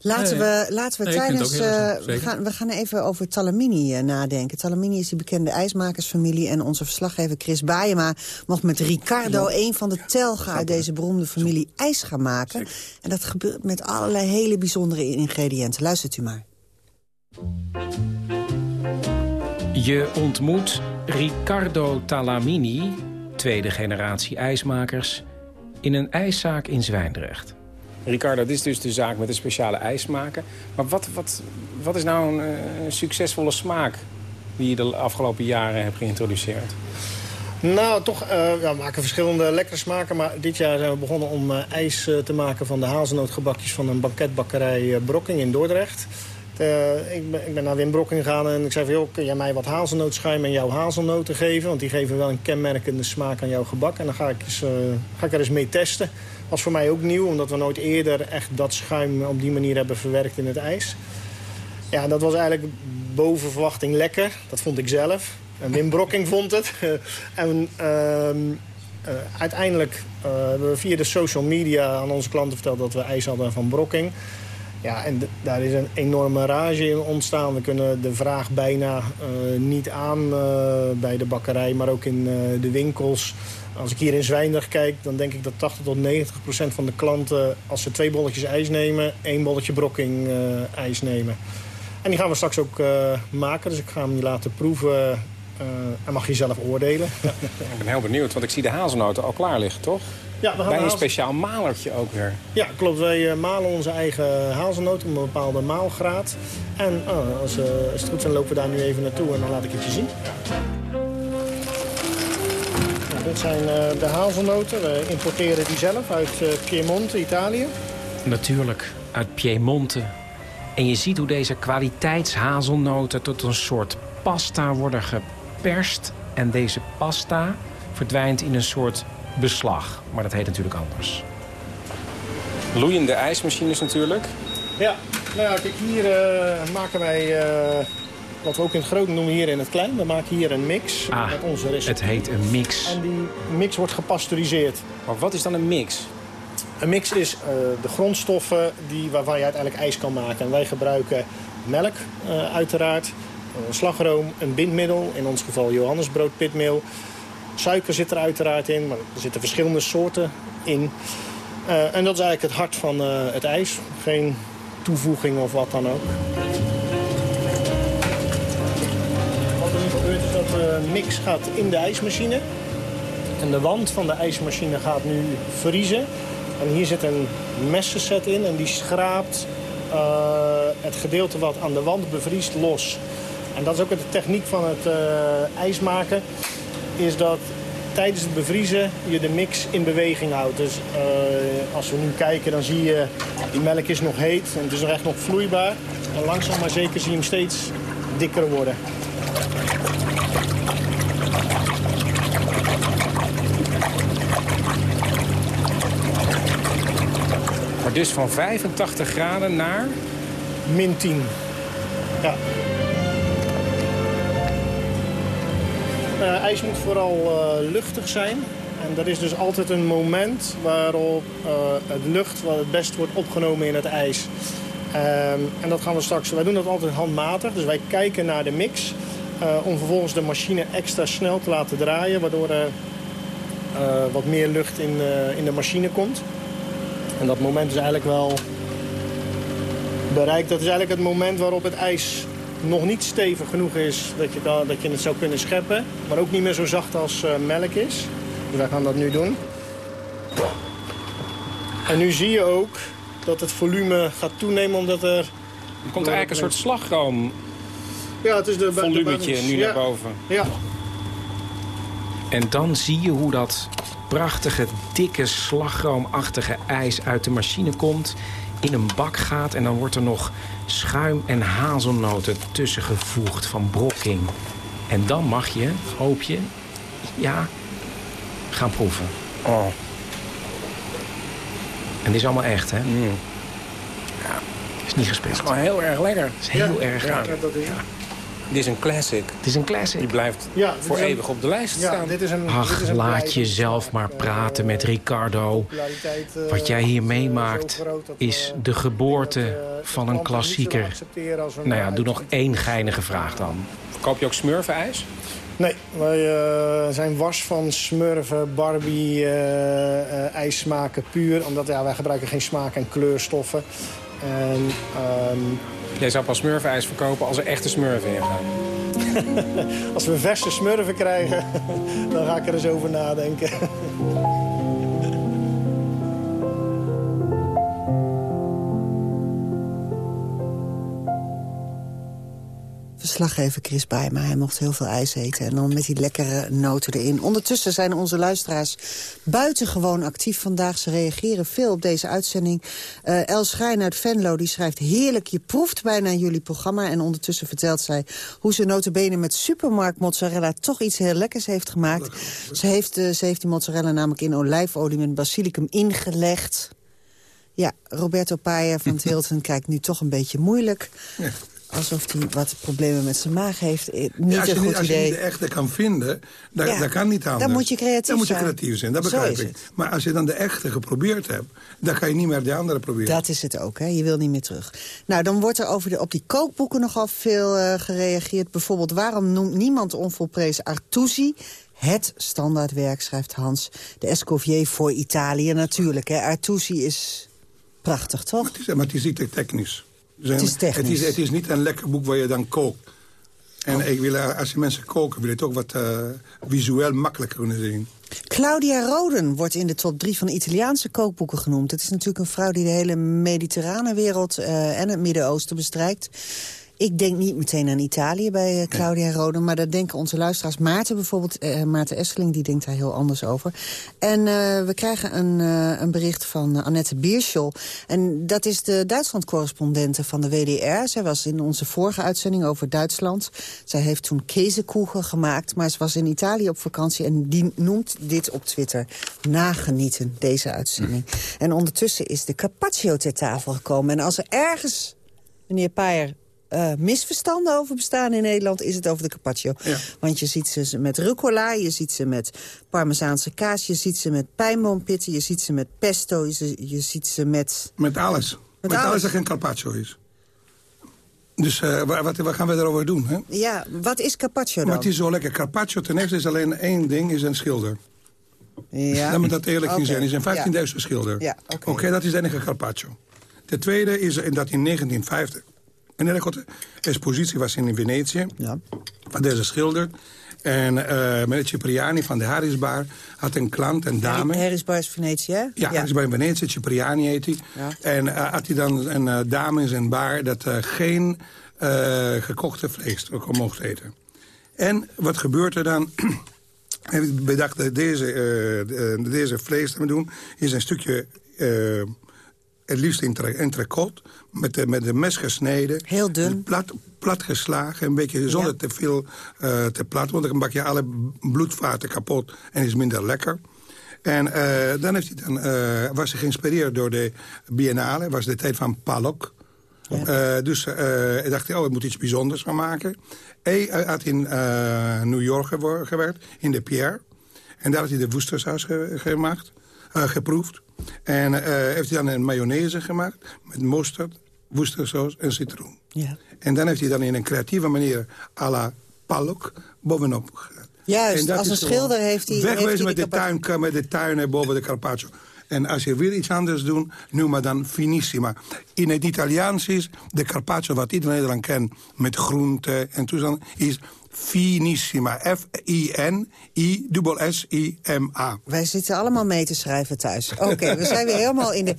S6: Laten we, laten we tijdens... Uh, we, gaan, we gaan even over Talamini uh, nadenken. Talamini is die bekende ijsmakersfamilie. En onze verslaggever Chris Baayema mocht met Ricardo... een van de telgen uit deze beroemde familie ijs gaan maken. En dat gebeurt met allerlei hele bijzondere ingrediënten. Luistert u maar.
S10: Je ontmoet Ricardo Talamini, tweede generatie ijsmakers... in een ijszaak in Zwijndrecht. Ricardo, dit is dus de zaak met de speciale ijsmaker. Maar wat, wat, wat is nou een, een succesvolle smaak die je de afgelopen jaren hebt geïntroduceerd?
S11: Nou, toch, uh, ja, we maken verschillende lekkere smaken. Maar dit jaar zijn we begonnen om uh, ijs te maken van de hazelnootgebakjes van een banketbakkerij Brokking in Dordrecht. Ik, ben, ik ben naar Wim Brokking gegaan en ik zei van... joh, kun jij mij wat hazelnootschuim en jouw hazelnoten geven? Want die geven wel een kenmerkende smaak aan jouw gebak. En dan ga ik, eens, ga ik er eens mee testen was voor mij ook nieuw, omdat we nooit eerder echt dat schuim op die manier hebben verwerkt in het ijs. Ja, dat was eigenlijk boven verwachting lekker. Dat vond ik zelf. En Wim Brokking vond het. en uh, uh, uiteindelijk hebben we via de social media aan onze klanten verteld dat we ijs hadden van Brokking. Ja, en daar is een enorme rage in ontstaan. We kunnen de vraag bijna uh, niet aan bij de bakkerij, maar ook in de winkels. Als ik hier in Zwijndrecht kijk, dan denk ik dat 80 tot 90 procent van de klanten... als ze twee bolletjes ijs nemen, één bolletje brokking ijs nemen. En die gaan we straks ook maken, dus ik ga hem je laten proeven... Uh, en mag je zelf oordelen.
S10: ik ben heel benieuwd, want ik zie de hazelnoten al klaar liggen, toch?
S11: Ja, we gaan
S10: Bij een speciaal malertje ook weer.
S11: Ja, klopt. Wij malen onze eigen hazelnoten op een bepaalde maalgraad. En als, als het goed is, lopen we daar nu even naartoe en dan laat ik het je zien. Dit zijn uh, de hazelnoten. We importeren die zelf uit uh, Piemonte, Italië.
S10: Natuurlijk, uit Piemonte. En je ziet hoe deze kwaliteitshazelnoten tot een soort pasta worden geperst. En deze pasta verdwijnt in een soort beslag. Maar dat heet natuurlijk anders. Loeiende ijsmachines natuurlijk.
S11: Ja, nou ja, kijk, hier uh, maken wij wat we ook in het groot noemen hier in het klein. We maken hier een mix
S10: ah,
S11: met onze recept.
S10: Het heet een mix.
S11: En die mix wordt gepasteuriseerd.
S10: Maar wat is dan een mix?
S11: Een mix is uh, de grondstoffen die, waarvan je uiteindelijk ijs kan maken. En wij gebruiken melk uh, uiteraard, slagroom, een bindmiddel, in ons geval Johannesbroodpitmeel. Suiker zit er uiteraard in, maar er zitten verschillende soorten in. en dat is eigenlijk het hart van het ijs. Geen toevoeging of wat dan ook. de mix gaat in de ijsmachine. En de wand van de ijsmachine gaat nu vriezen. En hier zit een messenset in en die schraapt het gedeelte wat aan de wand bevriest los. En dat is ook de techniek van het uh, ijs maken. Is dat tijdens het bevriezen je de mix in beweging houdt. Dus uh, als we nu kijken dan zie je die melk is nog heet en het is nog echt nog vloeibaar. En langzaam maar zeker zie je hem steeds dikker worden.
S10: Maar dus van 85 graden naar?
S11: Min 10. Ja. Uh, ijs moet vooral uh, luchtig zijn. En er is dus altijd een moment waarop uh, het lucht wat het best wordt opgenomen in het ijs. Ehm, en dat gaan we straks... Wij doen dat altijd handmatig. Dus wij kijken naar de mix. om vervolgens de machine extra snel te laten draaien. Waardoor er wat meer lucht in, in de machine komt. En dat moment is eigenlijk wel bereikt. Dat is eigenlijk het moment waarop het ijs nog niet stevig genoeg is dat je, dat, dat je het zou kunnen scheppen. Maar ook niet meer zo zacht als uh, melk is. Dus wij gaan dat nu doen. En nu zie je ook dat het volume gaat toenemen omdat er...
S10: Er komt eigenlijk een soort slagroom
S11: ja, het is de
S10: volumetje nu naar boven.
S11: Ja.
S10: En dan zie je hoe dat prachtige, dikke, slagroomachtige ijs uit de machine komt... in een bak gaat en dan wordt er nog schuim en hazelnoten tussengevoegd van brokking. En dan mag je, hoop je, ja, gaan proeven.
S8: Oh.
S10: En dit is allemaal echt, hè?
S8: Mm.
S10: Ja. Is niet gespeeld.
S8: Het is gewoon heel erg lekker.
S10: Het is heel erg
S11: ja,
S10: lekker.
S11: dat is...
S8: Dit is een classic.
S10: Het is een classic.
S8: Die blijft
S11: Ja,
S8: voor
S11: een-
S8: eeuwig op de lijst
S11: Ja,
S8: staan.
S11: dit is een,
S10: Ach,
S11: dit is een
S10: laat
S11: blijvende
S10: jezelf maar praten met Ricardo.
S11: eh,
S10: Wat jij hier
S11: eh,
S10: meemaakt is
S11: eh,
S10: de geboorte
S11: dat,
S10: van een klassieker. Nou ja, doe nog één geinige vraag dan.
S8: Koop je ook smurfenijs?
S11: Nee, wij eh, zijn was van smurfen, Barbie, eh, eh, ijssmaken puur. Omdat ja, wij gebruiken geen smaak- en kleurstoffen. En, ehm,
S8: Jij zou pas smurfenijs verkopen als er echte smurfen in gaan.
S11: als we verse smurfen krijgen, dan ga ik er eens over nadenken.
S6: Verslaggever Chris Bijma, hij mocht heel veel ijs eten. En dan met die lekkere noten erin. Ondertussen zijn onze luisteraars buitengewoon actief vandaag. Ze reageren veel op deze uitzending. Eh El Schijn uit Venlo die schrijft... heerlijk, je proeft bijna jullie programma. En ondertussen vertelt zij hoe ze notabene met supermarkt mozzarella... toch iets heel lekkers heeft gemaakt. Ze heeft, eh, ze heeft die mozzarella namelijk in olijfolie met basilicum ingelegd. Ja, Roberto Paia van het Hilton kijkt nu toch een beetje moeilijk. Alsof hij wat problemen met zijn maag heeft. Eh, Niet
S7: Ja, als, je
S6: een
S7: niet,
S6: goed
S7: als je
S6: idee.
S7: de echte kan vinden,
S6: Ja,
S7: dat kan niet anders.
S6: dan moet je creatief
S7: Dan moet je
S6: zijn.
S7: creatief zijn, dat begrijp ik.
S6: het.
S7: Maar als je dan de echte geprobeerd hebt, dan kan je niet meer de andere proberen.
S6: Dat is het ook, hè? je wil niet meer terug. Nou, dan wordt er over de, op die kookboeken nogal veel eh, gereageerd. Bijvoorbeeld, waarom noemt niemand onvolprezen Artusi... Het standaardwerk, schrijft Hans. De Escoffier voor Italië natuurlijk. Hè. Artusi is prachtig, toch?
S7: Het is, maar het is niet technisch.
S6: Het is technisch.
S7: Het is, het is niet een lekker boek waar je dan kookt. En ik wil, eh, als je mensen koken, wil je het ook wat eh, visueel makkelijker kunnen zien.
S6: Claudia Roden wordt in de top drie van Italiaanse kookboeken genoemd. Het is natuurlijk een vrouw die de hele mediterrane wereld eh, en het Midden-Oosten bestrijkt. Ik denk niet meteen aan Italië bij eh, Claudia Roden... maar daar denken onze luisteraars. Maarten bijvoorbeeld, eh, Maarten Esseling, die denkt daar heel anders over. En eh, we krijgen een, een bericht van Annette Bierschel. En dat is de Duitsland-correspondente van de WDR. Zij was in onze vorige uitzending over Duitsland. Zij heeft toen kezekoegen gemaakt, maar ze was in Italië op vakantie... en die noemt dit op Twitter nagenieten, deze uitzending. En ondertussen is de carpaccio ter tafel gekomen. En als er ergens, meneer Paier eh, misverstanden over bestaan in Nederland... is het over de carpaccio. Want je ziet ze met rucola, je ziet ze met parmezaanse kaas... je ziet ze met pijnboompitten, je ziet ze met pesto... je, ziet ze met...
S7: Met alles. Met,
S6: alles.
S7: alles dat geen carpaccio is. Dus eh, wa- wat, wat gaan we daarover doen? Hè?
S6: Ja, wat is carpaccio dan?
S7: Maar het is zo lekker. Carpaccio ten eerste is alleen één ding, is een schilder.
S6: Ja.
S7: Laat me dat eerlijk in zijn. is een 15.000 schilder.
S6: Ja, oké.
S7: dat is de enige carpaccio. Ten tweede is dat in 1950 een hele grote expositie was in Venetië.
S6: Ja.
S7: Van deze schilder. En eh meneer Cipriani van de Harrisbar had een klant, een dame.
S6: Harris Bars Venetië, hè?
S7: Ja, hij is bij Venetië, Cipriani heet hij.
S6: Ja.
S7: En eh, had hij dan een eh, dame in zijn bar dat geen gekochte vlees mocht eten. En wat gebeurt er dan? Hij bedacht dat deze, de- deze vlees te doen... is een stukje, het liefst entre- entrecote... met de, met de mes gesneden.
S6: Heel dun.
S7: Plat, plat geslagen, een beetje zonder te veel eh, te plat... want dan bak je alle bloedvaten kapot en is minder lekker. En eh, dan heeft hij dan, eh, was hij geïnspireerd door de Biennale. was de tijd van Palok. Dus hij dacht, oh, ik moet iets bijzonders van maken. Hij had in New York gewerkt, in de Pierre. En daar had hij de Worcestersaus ge gemaakt, geproefd. En eh, heeft hij dan een mayonaise gemaakt met mosterd, Worcestersaus en citroen.
S6: Ja.
S7: En dan heeft hij dan in een creatieve manier à la Palok bovenop gedaan.
S6: Juist, als een schilder heeft hij... heeft
S7: Wegwezen
S6: hij
S7: met,
S6: de
S7: tuin, met de tuinen boven de Carpaccio. En als je wil iets anders doen, noem maar dan finissima. In het Italiaans is de Carpaccio, wat iedereen Nederland kent... met groente en toestand, is finissima. F-I-N-I-S-S-I-M-A.
S6: Wij zitten allemaal mee te schrijven thuis. Oké, we zijn weer helemaal in de...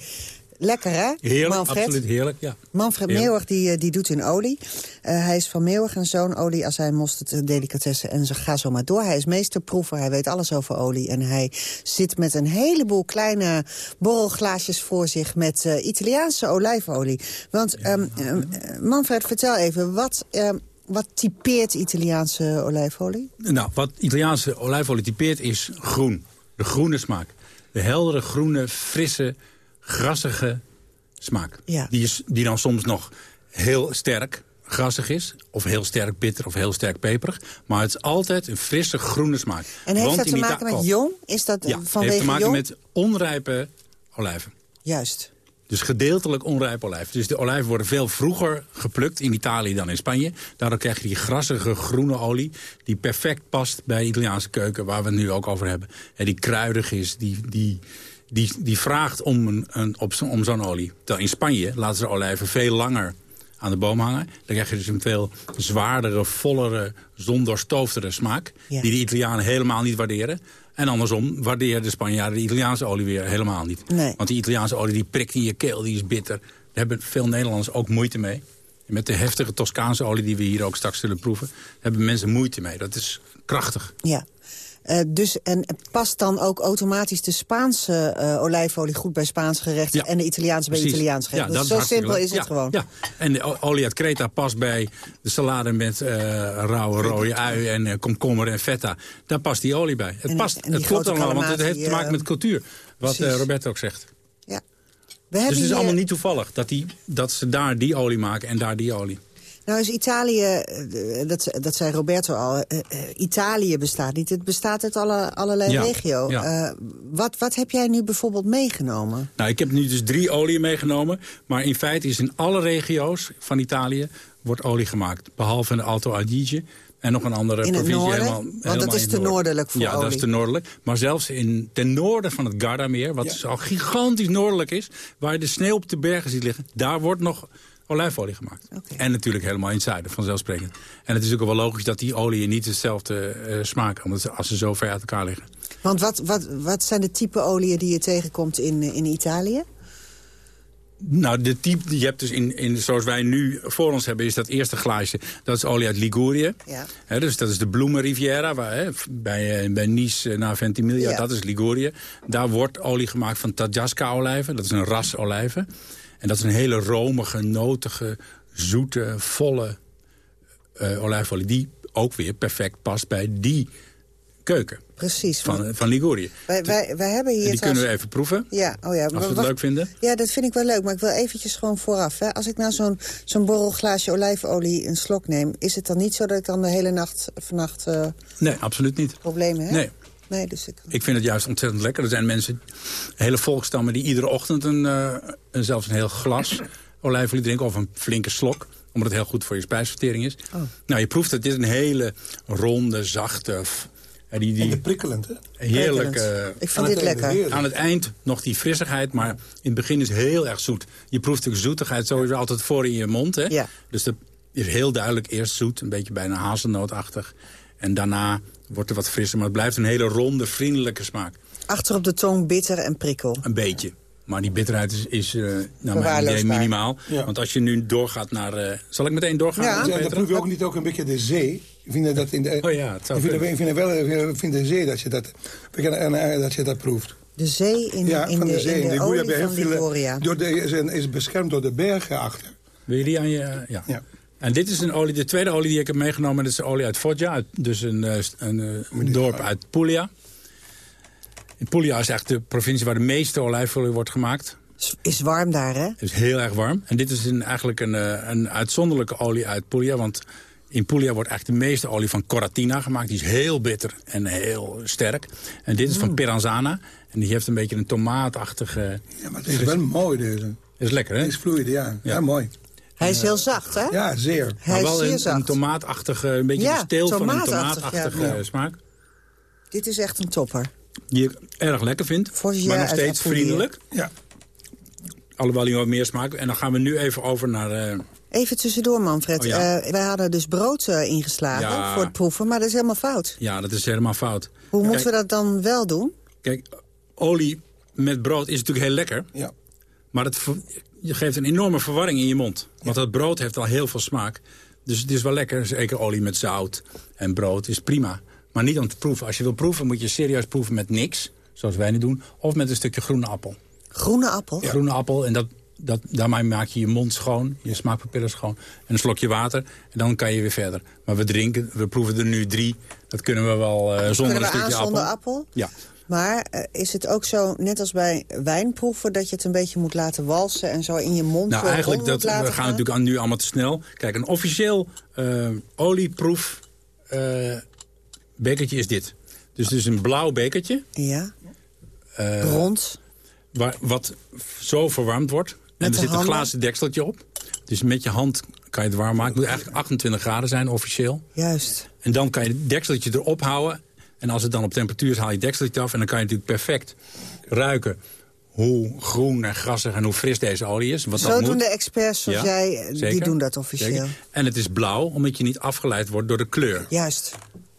S6: Lekker, hè?
S8: Heerlijk,
S6: Manfred?
S8: absoluut heerlijk, ja.
S6: Manfred
S8: Heerlijk.
S6: Meeuwig die, eh, die doet in olie. Eh, hij is van Meeuwig en Zoon olie, azijn, mosterd, eh, delicatessen en zo, ga zo maar door. Hij is meesterproever, hij weet alles over olie. En hij zit met een heleboel kleine borrelglaasjes voor zich... met eh, Italiaanse olijfolie. Want ehm, ehm, eh, Manfred, vertel even, wat, ehm, wat typeert Italiaanse olijfolie?
S8: Nou, wat Italiaanse olijfolie typeert is groen. De groene smaak. De heldere, groene, frisse, grassige smaak.
S6: Ja.
S8: Die, is, die dan soms nog heel sterk grassig is. Of heel sterk bitter of heel sterk peperig. Maar het is altijd een frisse, groene smaak.
S6: En heeft
S8: Want
S6: dat te maken met jong? Is dat
S8: Ja, het heeft te maken
S6: jong?
S8: met onrijpe olijven.
S6: Juist.
S8: Dus gedeeltelijk onrijpe olijf. Dus de olijven worden veel vroeger geplukt in Italië dan in Spanje. Daardoor krijg je die grassige groene olie... die perfect past bij de Italiaanse keuken, waar we het nu ook over hebben. En die kruidig is, die, die, die, die vraagt om, een, een, op zo- om zo'n olie. Terwijl in Spanje laten ze olijven veel langer aan de boom hangen. Dan krijg je dus een veel zwaardere, vollere, zondoorstoofdere smaak...
S6: Ja.
S8: die de Italianen helemaal niet waarderen. En andersom waarderen de Spanjaarden de Italiaanse olie weer helemaal niet.
S6: Nee.
S8: Want die Italiaanse olie die prikt in je keel, die is bitter. Daar hebben veel Nederlanders ook moeite mee. Met de heftige Toscaanse olie die we hier ook straks zullen proeven... hebben mensen moeite mee. Dat is krachtig.
S6: Ja. Eh, dus, en past dan ook automatisch de Spaanse eh, olijfolie goed bij Spaanse gerechten...
S8: Ja,
S6: en de Italiaanse bij
S8: Precies.
S6: Italiaanse?
S8: Ja,
S6: Dus
S8: dat
S6: zo simpel
S8: leuk.
S6: is het gewoon.
S8: Ja. En de olie uit Creta past bij de salade met eh, rauwe rode ui en komkommer en feta. Daar past die olie bij. Het
S6: En-
S8: past,
S6: en
S8: het klopt allemaal, want het heeft te maken met cultuur. Wat Roberto ook zegt.
S6: Ja. We
S8: Dus het is
S6: hier-
S8: allemaal niet toevallig dat, die, dat ze daar die olie maken en daar die olie.
S6: Nou is Italië, eh, dat, dat zei Roberto al, eh, eh, Italië bestaat niet. Het bestaat uit alle, allerlei
S8: Ja,
S6: regio.
S8: ja.
S6: Eh, wat, wat heb jij nu bijvoorbeeld meegenomen?
S8: Nou, ik heb nu dus drie olie meegenomen. Maar in feite is in alle regio's van Italië wordt olie gemaakt. Behalve in de Alto Adige en nog een andere
S6: In het
S8: provincie.
S6: noorden?
S8: Helemaal,
S6: Want
S8: helemaal
S6: dat is te noordelijk voor
S8: Ja, dat is te noordelijk. Maar zelfs in, ten noorden van het Gardameer, wat dus al gigantisch noordelijk is... waar je de sneeuw op de bergen ziet liggen, daar wordt nog olijfolie gemaakt. En natuurlijk helemaal in het zuiden, vanzelfsprekend. En het is ook wel logisch dat die oliën niet hetzelfde eh, smaken... Omdat ze, als ze zo ver uit elkaar liggen.
S6: Want wat, wat, wat zijn de type oliën die je tegenkomt in, eh, in Italië?
S8: Nou, de type, je hebt dus in, in, zoals wij nu voor ons hebben, is dat eerste glaasje. Dat is olie uit Ligurië.
S6: Ja.
S8: Dus dat is de Bloemenriviera, waar, bij, eh, bij Nice naar Ventimiglia,
S6: Ja.
S8: dat is Ligurië. Daar wordt olie gemaakt van Tajasca-olijven. Dat is een ras olijven. En dat is een hele romige, notige, zoete, volle eh, olijfolie. Die ook weer perfect past bij die keuken
S6: Precies.
S8: van, van Ligurië.
S6: wij, wij, wij hebben hier
S8: En die kunnen we even proeven.
S6: Ja, oh ja.
S8: Als we het
S6: wacht-
S8: leuk vinden.
S6: Ja, dat vind ik wel leuk, maar ik wil eventjes gewoon vooraf. Hè. Als ik nou zo'n zo'n borrelglaasje olijfolie een slok neem... is het dan niet zo dat ik dan de hele nacht vannacht eh,
S8: Nee, absoluut niet.
S6: problemen heb?
S8: Nee.
S6: Nee, dus ik...
S8: Ik vind het juist ontzettend lekker. Er zijn mensen, hele volkstammen, die iedere ochtend een, eh, een, zelfs een heel glas olijfolie drinken. Of een flinke slok, omdat het heel goed voor je spijsvertering is.
S6: Oh.
S8: Nou, je proeft het. Dit is een hele ronde, zachte... f- eh, die, die,
S7: En de prikkelend, hè?
S8: Heerlijk.
S6: Prikkelend.
S8: eh,
S6: Ik vind dit lekker.
S7: heerlijk.
S8: aan het eind nog die frissigheid, maar in het begin is het heel erg zoet. Je proeft de zoetigheid sowieso altijd voor in je mond. Hè?
S6: Ja.
S8: Dus dat is heel duidelijk eerst zoet, een beetje bijna hazelnootachtig. En daarna wordt het wat frisser, maar het blijft een hele ronde, vriendelijke smaak.
S6: Achter op de tong bitter en prikkel.
S8: Een beetje. Maar die bitterheid is, is eh naar mijn idee
S6: Verwaarloosbaar.
S8: minimaal.
S7: Ja.
S8: Want als je nu doorgaat naar... eh, zal ik meteen doorgaan?
S6: Ja.
S7: proef je ook niet ook een beetje de zee. Ik vind dat in de,
S8: Oh ja, het zou
S7: ik vind,
S8: kunnen.
S7: ik vind wel, ik vind de zee dat je dat, dat je dat proeft.
S6: De zee in,
S7: ja,
S6: in
S7: van
S6: de,
S7: de zee.
S6: in de olie van
S7: door de, is, is beschermd door de bergen achter.
S8: Wil je die aan je... eh, ja.
S7: Ja.
S8: En dit is een olie, de tweede olie die ik heb meegenomen. Dat is de olie uit Foggia, uit, dus een, eh, st- een, eh, een dorp uit Puglia. In Puglia is echt de provincie waar de meeste olijfolie wordt gemaakt.
S6: Is- warm daar, hè?
S8: Het is heel erg warm. En dit is een, eigenlijk een, eh, een uitzonderlijke olie uit Puglia. Want in Puglia wordt eigenlijk de meeste olie van Coratina gemaakt. Die is heel bitter en heel sterk. En dit is van Peranzana. En die heeft een beetje een tomaatachtige...
S7: Ja, maar het is wel mooi deze.
S8: is lekker, hè?
S7: Het is vloeiend, ja. ja. mooi.
S6: Hij is heel zacht, hè?
S7: Ja, zeer.
S6: Hij
S8: maar
S6: is
S8: wel
S6: zeer
S8: een,
S6: zacht.
S8: een tomaatachtige, een beetje
S6: Ja,
S8: de steel van een
S6: tomaatachtig,
S8: tomaatachtige
S6: ja.
S8: eh, smaak.
S6: Dit is echt een topper.
S8: Die ik erg lekker vind, maar
S6: jaar
S8: nog steeds vriendelijk.
S7: Ja.
S8: Alhoewel hij wat meer smaak. En dan gaan we nu even over naar... eh,
S6: Even tussendoor, Manfred.
S8: Oh, ja.
S6: Eh, wij hadden dus brood ingeslagen
S8: Ja.
S6: voor het proeven, maar dat is helemaal fout.
S8: ja, dat is helemaal fout.
S6: Hoe moeten we dat dan wel doen?
S8: Kijk, olie met brood is natuurlijk heel lekker.
S7: Ja.
S8: Maar het je geeft een enorme verwarring in je mond. Want dat brood heeft al heel veel smaak. Dus het is wel lekker. Zeker olie met zout en brood is prima. Maar niet om te proeven. Als je wil proeven moet je serieus proeven met niks. Zoals wij nu doen. Of met een stukje groene appel.
S6: Groene appel?
S8: Groene appel. En dat, dat, daarmee maak je je mond schoon. Je smaakpapillen schoon. En een slokje water. En dan kan je weer verder. Maar we drinken. We proeven er nu drie. Dat kunnen we wel eh, zonder
S6: Kunnen
S8: een stukje
S6: aan zonder
S8: appel.
S6: appel?
S8: Ja.
S6: Maar eh, is het ook zo, net als bij wijnproeven... dat je het een beetje moet laten walsen en zo in je mond
S8: Nou,
S6: zo
S8: eigenlijk, dat, we gaan natuurlijk aan, nu allemaal te snel. Kijk, een officieel eh, olieproef eh, bekertje is dit. Dus het is een blauw bekertje.
S6: Ja,
S8: eh,
S6: rond.
S8: Waar, wat zo verwarmd wordt. en
S6: Met
S8: er zit een glazen dekseltje op. Dus met je hand kan je het warm maken. Het moet eigenlijk 28 graden zijn, officieel.
S6: Juist.
S8: En dan kan je het dekseltje erop houden. En als het dan op temperatuur is, haal je dekseltje af. En dan kan je natuurlijk perfect ruiken hoe groen en grassig en hoe fris deze olie is. Wat
S6: Zo
S8: dat
S6: doen
S8: moet.
S6: de experts zoals
S8: Ja,
S6: jij, eh, die doen dat officieel.
S8: Zeker. En het is blauw, omdat je niet afgeleid wordt door de kleur.
S6: Juist.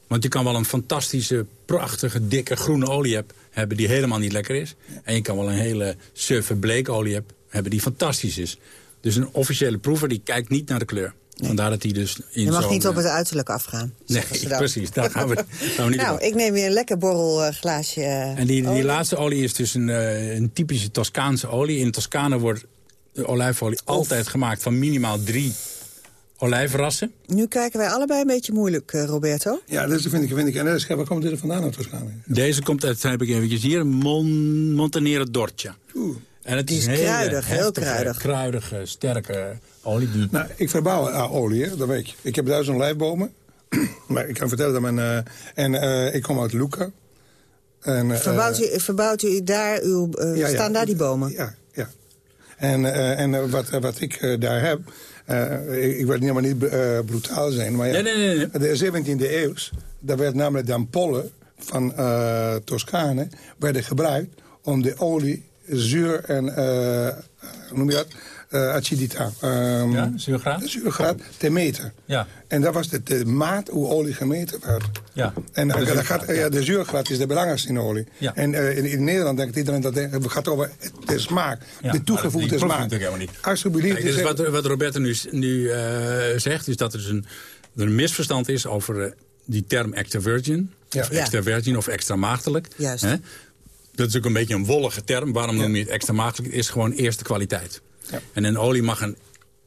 S8: Want je kan wel een fantastische, prachtige, dikke groene olie heb- hebben... die helemaal niet lekker is. En je kan wel een hele suffe bleekolie heb- hebben die fantastisch is. Dus een officiële proever die kijkt niet naar de kleur. Vandaar dat hij dus in
S6: Je mag niet op
S8: eh,
S6: het uiterlijk afgaan.
S8: Nee, precies. Daar gaan we, gaan we niet
S6: nou,
S8: op.
S6: ik neem weer een lekker borrelglaasje.
S8: En die, die laatste olie is dus een, eh, een typische Toscaanse olie. In Toscane wordt de olijfolie altijd gemaakt van minimaal drie olijfrassen.
S6: Nu kijken wij allebei een beetje moeilijk, eh, Roberto.
S7: Ja, dat vind ik, vind ik. En dat is, waar komt dit er vandaan uit waarschijnlijk?
S8: Deze komt uit, heb ik eventjes hier, Mon, Montenero d'Orcia. En het
S6: Die is kruidig, heel kruidig.
S8: kruidige, sterke olie. Die...
S7: Nou, ik verbouw aan olie, hè, dat weet je. Ik heb duizend olijfbomen. maar ik kan vertellen dat mijn... eh, en eh, ik kom uit Lucca. En, eh,
S6: Verbouwt u, verbouwt u daar uw... eh,
S7: ja, ja.
S6: staan daar die bomen?
S7: Ja, ja. En, eh, en eh, wat, eh, wat ik eh, daar heb... eh, ik, ik wil niet maar niet eh, brutaal zijn, maar ja,
S8: Nee, nee, nee,
S7: de 17e eeuw... daar werd namelijk de ampollen van eh Toscane... werden gebruikt om de olie zuur en... eh, hoe noem je dat? Eh, acidità. ehm,
S8: Ja, zuurgraad?
S7: de zuurgraad te meten.
S8: Ja.
S7: En dat was de, de maat hoe olie gemeten werd.
S8: Ja.
S7: En
S8: De zuurgraad,
S7: gaat, ja, de zuurgraad is de belangrijkste in olie.
S8: Ja.
S7: En eh, in, in Nederland denkt iedereen dat het gaat over de smaak.
S8: Ja,
S7: de toegevoegde
S8: dat-
S7: smaak.
S8: natuurlijk helemaal niet.
S7: Alsjeblieft.
S8: Dus wat, wat Roberto nu, nu eh, zegt, is dat er dus een, er een misverstand is over die term extra virgin.
S7: Ja.
S8: Of
S7: Ja.
S8: extra virgin of extra maagdelijk.
S6: Juist.
S8: Hè? Dat is ook een beetje een wollige term. Waarom noem je het extra maagdelijk? Het is gewoon eerste kwaliteit.
S7: Ja.
S8: En een olie mag een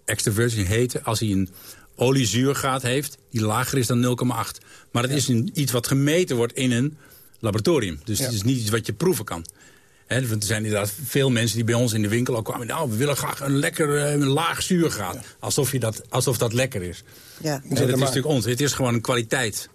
S8: extra virgin heten als hij een oliezuurgraad heeft... die lager is dan 0,8. Maar het is een, iets wat gemeten wordt in een laboratorium. Dus
S7: Ja.
S8: het is niet iets wat je proeven kan. Want er zijn inderdaad veel mensen die bij ons in de winkel ook kwamen... nou, we willen graag een lekker eh, een laag zuurgraad. Alsof, je dat, alsof dat lekker is.
S6: Ja.
S8: Nee, dat is natuurlijk ons. Het is gewoon een kwaliteit.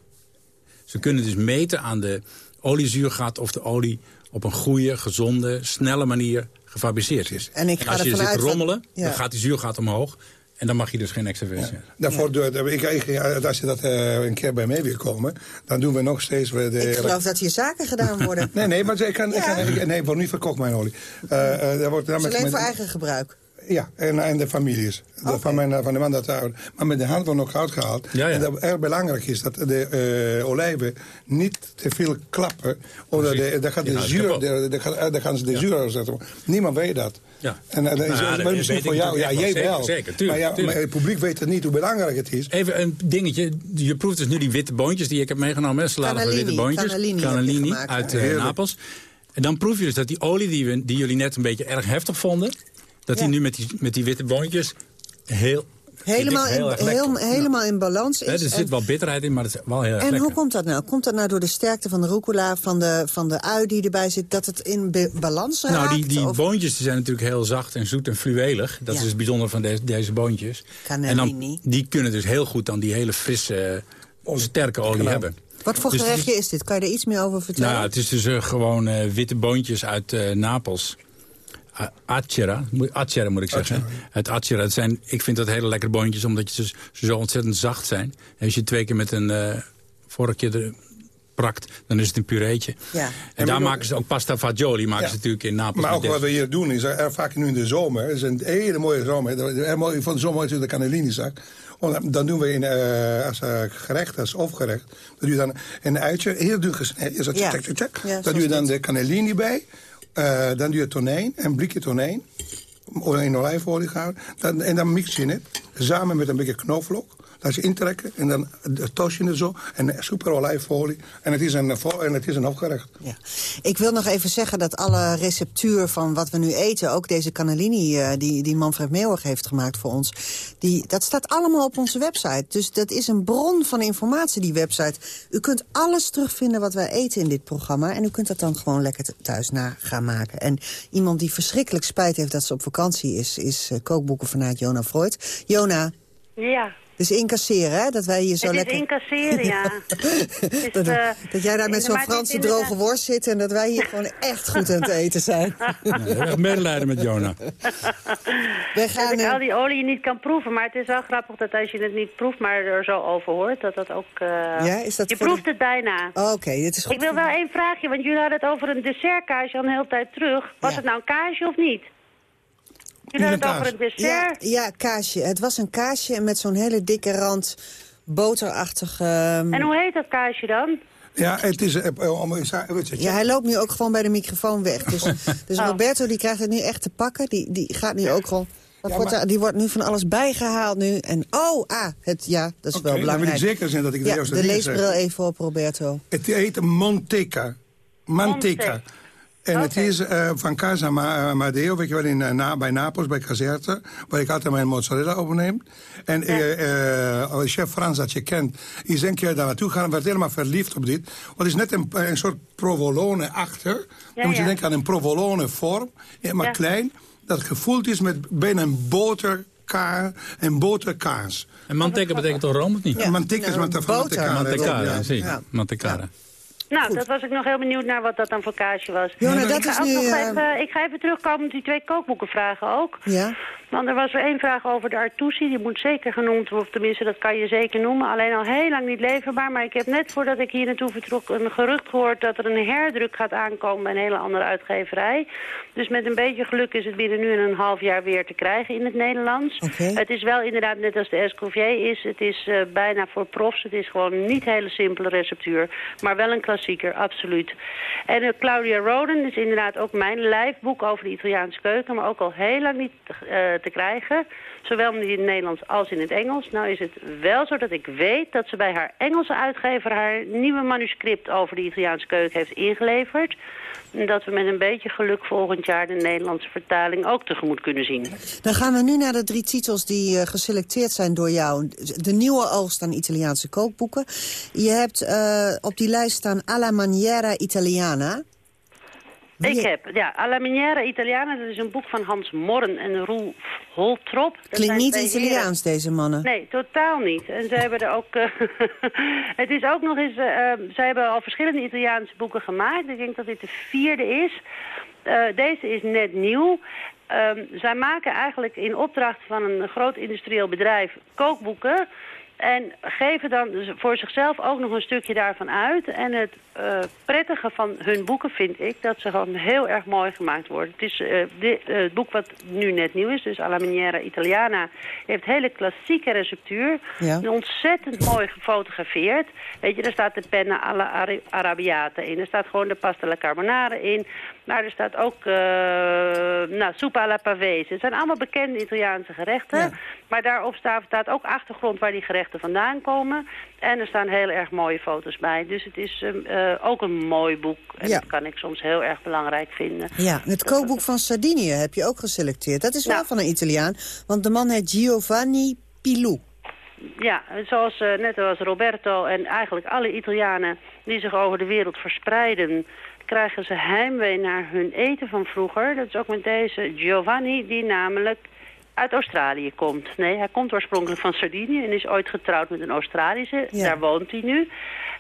S8: Ze kunnen dus meten aan de oliezuurgraad of de olie op een goede, gezonde, snelle manier gefabriceerd is.
S6: En ik ga
S8: als je zit rommelen,
S6: ja.
S8: dan gaat die zuurgraad omhoog. En dan mag je dus geen extra versie hebben.
S7: Daarvoor doe ik, ik, als je dat eh, een keer bij mij wil komen, dan doen we nog steeds... weer De,
S6: Ik geloof dat hier zaken gedaan worden.
S7: Nee, nee, maar ik kan, ik kan, ik- nee, wordt niet verkocht, mijn olie. Eh eh, dat wordt
S6: Het is
S7: namelijk
S6: alleen
S7: met-
S6: voor eigen gebruik.
S7: Ja, en, en de families. De- van, mijn, van de man dat. Maar met de hand wordt nog goud gehaald.
S8: Ja, ja.
S7: En dat erg belangrijk is dat de eh, olijven niet te veel klappen. Omdat de, gaat de
S8: gaan
S7: zuur, de, de, gaan- ze de zuur uitzetten. Niemand weet dat.
S8: Ja.
S7: En eh, dat is
S8: Nou dat
S7: misschien voor jou. Ja, jij
S8: wel. Zeker, tuurlijk,
S7: maar, ja, maar het publiek weet het niet hoe belangrijk het is.
S8: Even een dingetje. Je proeft dus nu die witte boontjes die ik heb meegenomen. hè, Salade van witte boontjes.
S6: cannellini gemaakt,
S8: uit eh. Napels. En dan proef je dus dat die olie die, we, die jullie net een beetje erg heftig vonden... dat
S6: Ja.
S8: nu met die, met die witte boontjes heel...
S6: Helemaal,
S8: heel
S6: in, heel, helemaal in balans is.
S8: Er zit
S6: En-
S8: wel bitterheid in, maar het is wel heel erg
S6: En
S8: lekker.
S6: hoe komt dat nou? Komt dat nou door de sterkte van de rucola, van de, van de ui die erbij zit, dat het in balans raakt?
S8: Nou, die, die
S6: Of-
S8: boontjes die zijn natuurlijk heel zacht en zoet en fluwelig. Dat
S6: Ja.
S8: is het bijzondere van deze, deze boontjes. En dan, die kunnen dus heel goed dan die hele frisse, eh, sterke olie hebben.
S6: Wat voor
S8: Dus
S6: gerechtje is dit? Kan je er iets meer over vertellen?
S8: Nou, ja, het is dus eh, gewoon eh, witte boontjes uit eh, Napels. Acera, Acera moet ik zeggen. Het Acera, het zijn, ik vind dat hele lekkere boontjes omdat ze, ze zo ontzettend zacht zijn. En als je twee keer met een uh, vorkje er prakt, dan is het een pureetje. Ja. En, daar maken ze ook pasta fagioli, maken ze natuurlijk in Napels.
S7: Maar ook wat we hier doen, is er, vaak nu in de zomer, het is een hele mooie zomer, van de zomer is de cannellini-zak. Dan doen we in, uh, als uh, gerecht, als opgerecht, dan doe je dan een uitje, heel dun gesneden, is dat check, check, check. Ja, dan doe je dan de cannellini bij, uh, dan doe je tonijn, een blikje tonijn, in olijfolie gaan, dan, en dan mix je het, samen met een beetje knoflook. Dat je intrekken en dan toast je het zo. En super olijfolie. En het is een, en het is een opgerecht. Ja.
S6: Ik wil nog even zeggen dat alle receptuur van wat we nu eten... ook deze cannellini uh, die, die Manfred Meeuwig heeft gemaakt voor ons... Die, dat staat allemaal op onze website. Dus dat is een bron van informatie, die website. U kunt alles terugvinden wat wij eten in dit programma. En u kunt dat dan gewoon lekker thuis na gaan maken. En iemand die verschrikkelijk spijt heeft dat ze op vakantie is... is uh, kookboeken vanuit Jona Freud. Jona...
S9: Ja.
S6: Dus incasseren, hè? Dat wij hier zo
S9: het
S6: lekker...
S9: is incasseren, ja.
S6: dat, uh, dat, jij daar met zo'n Franse droge worst zit... en dat wij hier gewoon echt goed aan het eten zijn.
S8: nou, medelijden met Jona.
S9: We gaan, dat ik al die olie niet kan proeven. Maar het is wel grappig dat als je het niet proeft... maar er zo over hoort, dat dat ook... Uh,
S6: ja, is dat
S9: je proeft het bijna.
S6: Oh, Oké, okay, is goed.
S9: Ik wil wel één vraagje, want jullie hadden het over een dessertkaasje al een hele tijd terug. Was het nou een kaasje of niet? Je had het over dessert?
S6: Ja, ja, kaasje. Het was een kaasje met zo'n hele dikke rand boterachtige... Ehm,
S9: en hoe heet dat kaasje dan?
S7: Ja, het is... Uh,
S6: ja, hij loopt nu ook gewoon bij de microfoon weg. Dus, dus oh. Roberto die krijgt het nu echt te pakken. Die, die gaat nu ook gewoon... Ja, wordt er, die wordt nu van alles bijgehaald nu. En oh, ah, het, ja, dat is okay, wel belangrijk.
S7: Dan wil ik zeker zijn dat ik de
S6: ja, de leesbril even op, Roberto.
S7: Het heet Manteca. Manteca. En het is uh, van Casa Madeo, weet je wel, in, uh, na, bij Napels, bij Caserta, waar ik altijd mijn mozzarella opneem. En ja. uh, chef Frans, dat je kent, is een keer daar naartoe gaan werd helemaal verliefd op dit. Want het is net een, een soort provolone achter. Ja, Dan moet je denken aan een provolone vorm, maar klein. Dat gevoeld is met bijna een boter en boterkaas.
S8: En manteca betekent toch room of niet?
S7: Ja. Manteca is.
S8: Mantecare, zie. Mantecare.
S9: Nou, dat was ik nog heel benieuwd naar wat dat dan voor kaasje was.
S6: Jona, dat
S9: ik,
S6: is nu,
S9: even, ik ga even terugkomen op die twee kookboeken vragen ook. Ja. Want er was er één vraag over de Artusi. Die moet zeker genoemd worden, of tenminste dat kan je zeker noemen. Alleen al heel lang niet leverbaar. Maar ik heb net voordat ik hier naartoe vertrok een gerucht gehoord... dat er een herdruk gaat aankomen bij een hele andere uitgeverij. Dus met een beetje geluk is het binnen nu en een half jaar weer te krijgen in het Nederlands. Okay. Het is wel inderdaad net als de Escoffier is. Het is uh, bijna voor profs. Het is gewoon niet hele simpele receptuur. Maar wel een klassieker, absoluut. En uh, Claudia Roden is inderdaad ook mijn lijfboek over de Italiaanse keuken. Maar ook al heel lang niet... Uh, te krijgen. Zowel in het Nederlands als in het Engels. Nou is het wel zo dat ik weet dat ze bij haar Engelse uitgever... haar nieuwe manuscript over de Italiaanse keuken heeft ingeleverd. En dat we met een beetje geluk volgend jaar de Nederlandse vertaling ook tegemoet kunnen zien.
S6: Dan gaan we nu naar de drie titels die uh, geselecteerd zijn door jou. De nieuwe oogst aan Italiaanse kookboeken. Je hebt uh, op die lijst staan Alla Maniera Italiana.
S9: Ik heb, ja, Alla Miniera Italiana, dat is een boek van Hans Morren en Roel Holtrop.
S6: Klinkt niet Italiaans, deze mannen.
S9: Nee, totaal niet. En ze hebben er ook... Uh, het is ook nog eens... Uh, ze hebben al verschillende Italiaanse boeken gemaakt. Ik denk dat dit de vierde is. Uh, deze is net nieuw. Um, zij maken eigenlijk in opdracht van een groot industrieel bedrijf kookboeken... En geven dan voor zichzelf ook nog een stukje daarvan uit. En het uh, prettige van hun boeken vind ik dat ze gewoon heel erg mooi gemaakt worden. Het is uh, de, uh, het boek wat nu net nieuw is, dus Alla Maniera Italiana, heeft hele klassieke receptuur. Ja. Ontzettend mooi gefotografeerd. Weet je, er staat de penna alla Arabiata in. Er staat gewoon de pasta alla carbonara in. Maar er staat ook nou, soep alla pavese. Het zijn allemaal bekende Italiaanse gerechten. Ja. Maar daarop staat ook achtergrond waar die gerechten vandaan komen. En er staan heel erg mooie foto's bij. Dus het is uh, ook een mooi boek. En dat kan ik soms heel erg belangrijk vinden.
S6: Ja, het kookboek van Sardinië heb je ook geselecteerd. Dat is wel van een Italiaan. Want de man heet Giovanni Pilou.
S9: Ja, zoals, uh, net als Roberto en eigenlijk alle Italianen die zich over de wereld verspreiden krijgen ze heimwee naar hun eten van vroeger. Dat is ook met deze Giovanni, die namelijk uit Australië komt. Nee, hij komt oorspronkelijk van Sardinië en is ooit getrouwd met een Australische. Daar woont hij nu.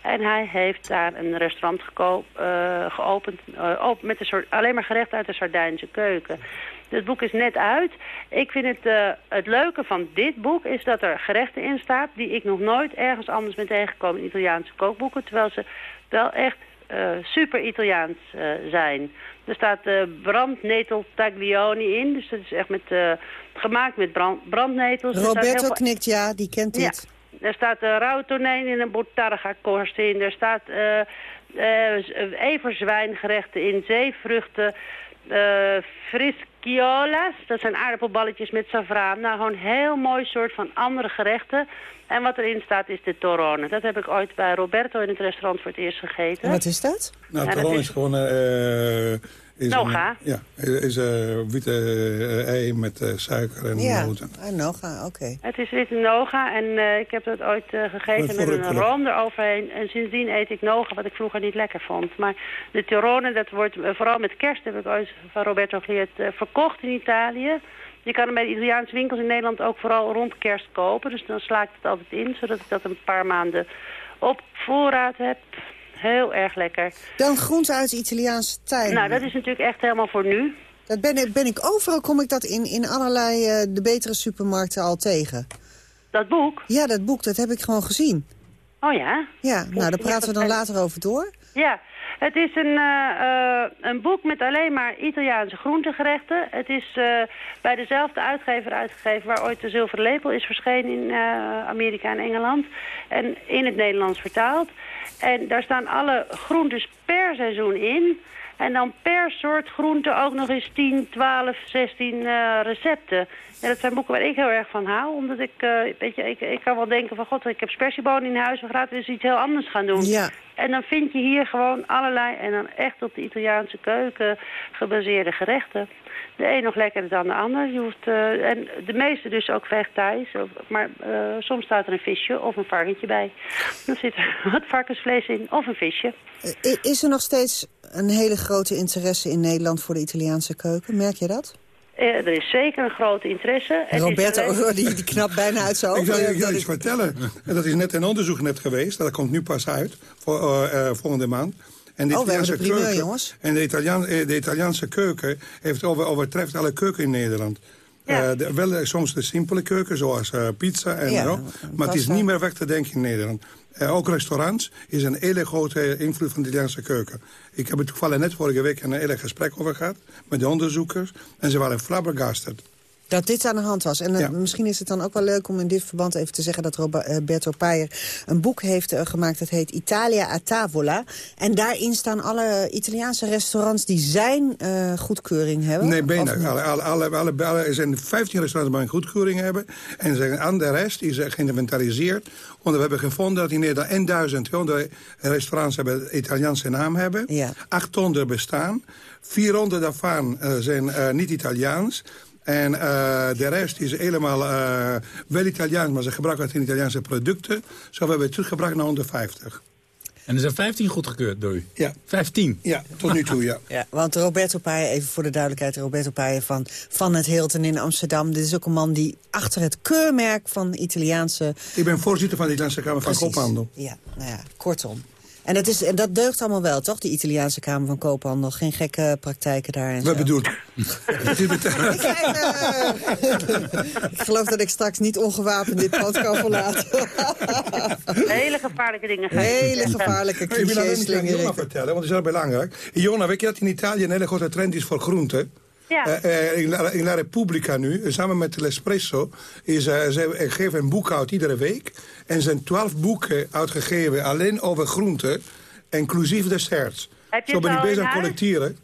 S9: En hij heeft daar een restaurant uh, geopend uh, met een soort, alleen maar gerecht uit de Sardijnse keuken. Het boek is net uit. Ik vind het, uh, het leuke van dit boek is dat er gerechten in staat... die ik nog nooit ergens anders ben tegengekomen in Italiaanse kookboeken. Terwijl ze wel echt super Italiaans zijn. Er staat brandnetel taglioni in. Dus dat is echt met, gemaakt met brand, brandnetels.
S6: Roberto knikt ja, die kent dit.
S9: Er staat uh, in een botarga korst in. Er staat uh, everzwijngerechten in, zeevruchten, uh, frisciola's. Dat zijn aardappelballetjes met savraan. Nou, gewoon heel mooi soort van andere gerechten. En wat erin staat is de torone. Dat heb ik ooit bij Roberto in het restaurant voor het eerst gegeten.
S6: En wat is dat?
S7: Nou, torone is... is gewoon
S9: is noga?
S7: ja, is uh, witte uh, ei met uh, suiker en
S6: ja,
S7: noten.
S6: Ja, noga, oké.
S9: Het is witte noga en ik heb dat ooit gegeten met een room eroverheen. En sindsdien eet ik noga, wat ik vroeger niet lekker vond. Maar de Tirone, dat wordt vooral met kerst, heb ik ooit van Roberto geleerd, verkocht in Italië. Je kan hem bij de Italiaanse winkels in Nederland ook vooral rond kerst kopen. Dus dan sla ik het altijd in, zodat ik dat een paar maanden op voorraad heb. Heel erg lekker.
S6: Dan groente uit de Italiaanse tuin.
S9: Nou, dat is natuurlijk echt helemaal voor nu.
S6: Dat ben, ben ik overal, kom ik dat in, in allerlei uh, de betere supermarkten al tegen.
S9: Dat boek?
S6: Ja, dat boek, dat heb ik gewoon gezien.
S9: Oh ja?
S6: Ja, nou, daar praten we dan later over door.
S9: Ja, het is een, uh, uh, een boek met alleen maar Italiaanse groentegerechten. Het is uh, bij dezelfde uitgever uitgegeven waar ooit de Zilveren Lepel is verschenen in Amerika en Engeland. En in het Nederlands vertaald. En daar staan alle groentes per seizoen in. En dan per soort groente ook nog eens 10, 12, 16 uh, recepten. En dat zijn boeken waar ik heel erg van hou. Omdat ik, uh, weet je, ik, ik kan wel denken van... God, ik heb spersiebonen in huis. We gaan dus iets heel anders gaan doen.
S6: Ja.
S9: En dan vind je hier gewoon allerlei... en dan echt op de Italiaanse keuken gebaseerde gerechten de een nog lekkerder dan de ander. Je hoeft, uh, en de meeste dus ook vegetarisch. Maar uh, soms staat er een visje of een varkentje bij. Dan zit er wat varkensvlees in of een visje.
S6: Is er nog steeds een hele grote interesse in Nederland voor de Italiaanse keuken? Merk je dat?
S9: Uh, er is zeker een grote interesse.
S6: Roberto, alleen... die, die knapt bijna uit zo.
S7: Ik zal je, iets vertellen. Dat is net een onderzoek net geweest. Dat komt nu pas uit, voor, volgende maand.
S6: En de oh, Italiaanse primeur, keuken, jongens.
S7: En de, Italiaan, eh, de Italiaanse keuken heeft over, overtreft alle keuken in Nederland. Ja. Uh, de, wel soms de simpele keuken, zoals uh, pizza en ja, zo. Maar het is niet meer weg te denken in Nederland. Uh, ook restaurants is een hele grote invloed van de Italiaanse keuken. Ik heb het toevallig net vorige week een hele gesprek over gehad... met de onderzoekers. En ze waren flabbergasted.
S6: Dat dit aan de hand was. En misschien is het dan ook wel leuk om in dit verband even te zeggen... dat Roberto Paier een boek heeft uh, gemaakt. Dat heet Italia a tavola. En daarin staan alle Italiaanse restaurants die zijn uh, goedkeuring hebben.
S7: Nee, bijna. Alle, alle, alle, alle, er zijn 15 restaurants die een goedkeuring hebben. En zijn aan de rest is geïnventariseerd. Want we hebben gevonden dat in Nederland 1200 restaurants hebben Italiaanse naam hebben.
S6: Ja.
S7: 800 bestaan. 400 daarvan uh, zijn niet Italiaans. En uh, de rest is helemaal uh, wel Italiaans, maar ze gebruiken het in Italiaanse producten. Zo hebben we het teruggebracht naar 150.
S8: En er zijn 15 goedgekeurd door u?
S7: Ja.
S8: 15?
S7: Ja, tot nu toe, ja.
S6: ja want Roberto Paier, even voor de duidelijkheid... Roberto Paier van, van het Hilton in Amsterdam. Dit is ook een man die achter het keurmerk van Italiaanse...
S7: Ik ben voorzitter van de Italiaanse Kamer van Koophandel.
S6: Ja, nou ja, kortom. En dat, is, dat deugt allemaal wel, toch? Die Italiaanse Kamer van Koophandel. Geen gekke praktijken daar en
S7: Wat bedoelt
S6: ik, ik geloof dat ik straks niet ongewapend dit pad kan verlaten.
S9: Hele gevaarlijke dingen.
S6: Hele gevaarlijke clichés.
S7: Ik wil alleen Jona vertellen, want dat is heel belangrijk. Jona, weet je dat in Italië een hele grote trend is voor groenten?
S9: Ja.
S7: Uh, in, La, in La Repubblica nu, samen met L'Espresso, is, uh, ze geven een boek uit iedere week. En zijn twaalf boeken uitgegeven alleen over groenten, inclusief desserts.
S9: Heb je
S7: Zo ben ik bezig
S9: aan
S7: collecteren.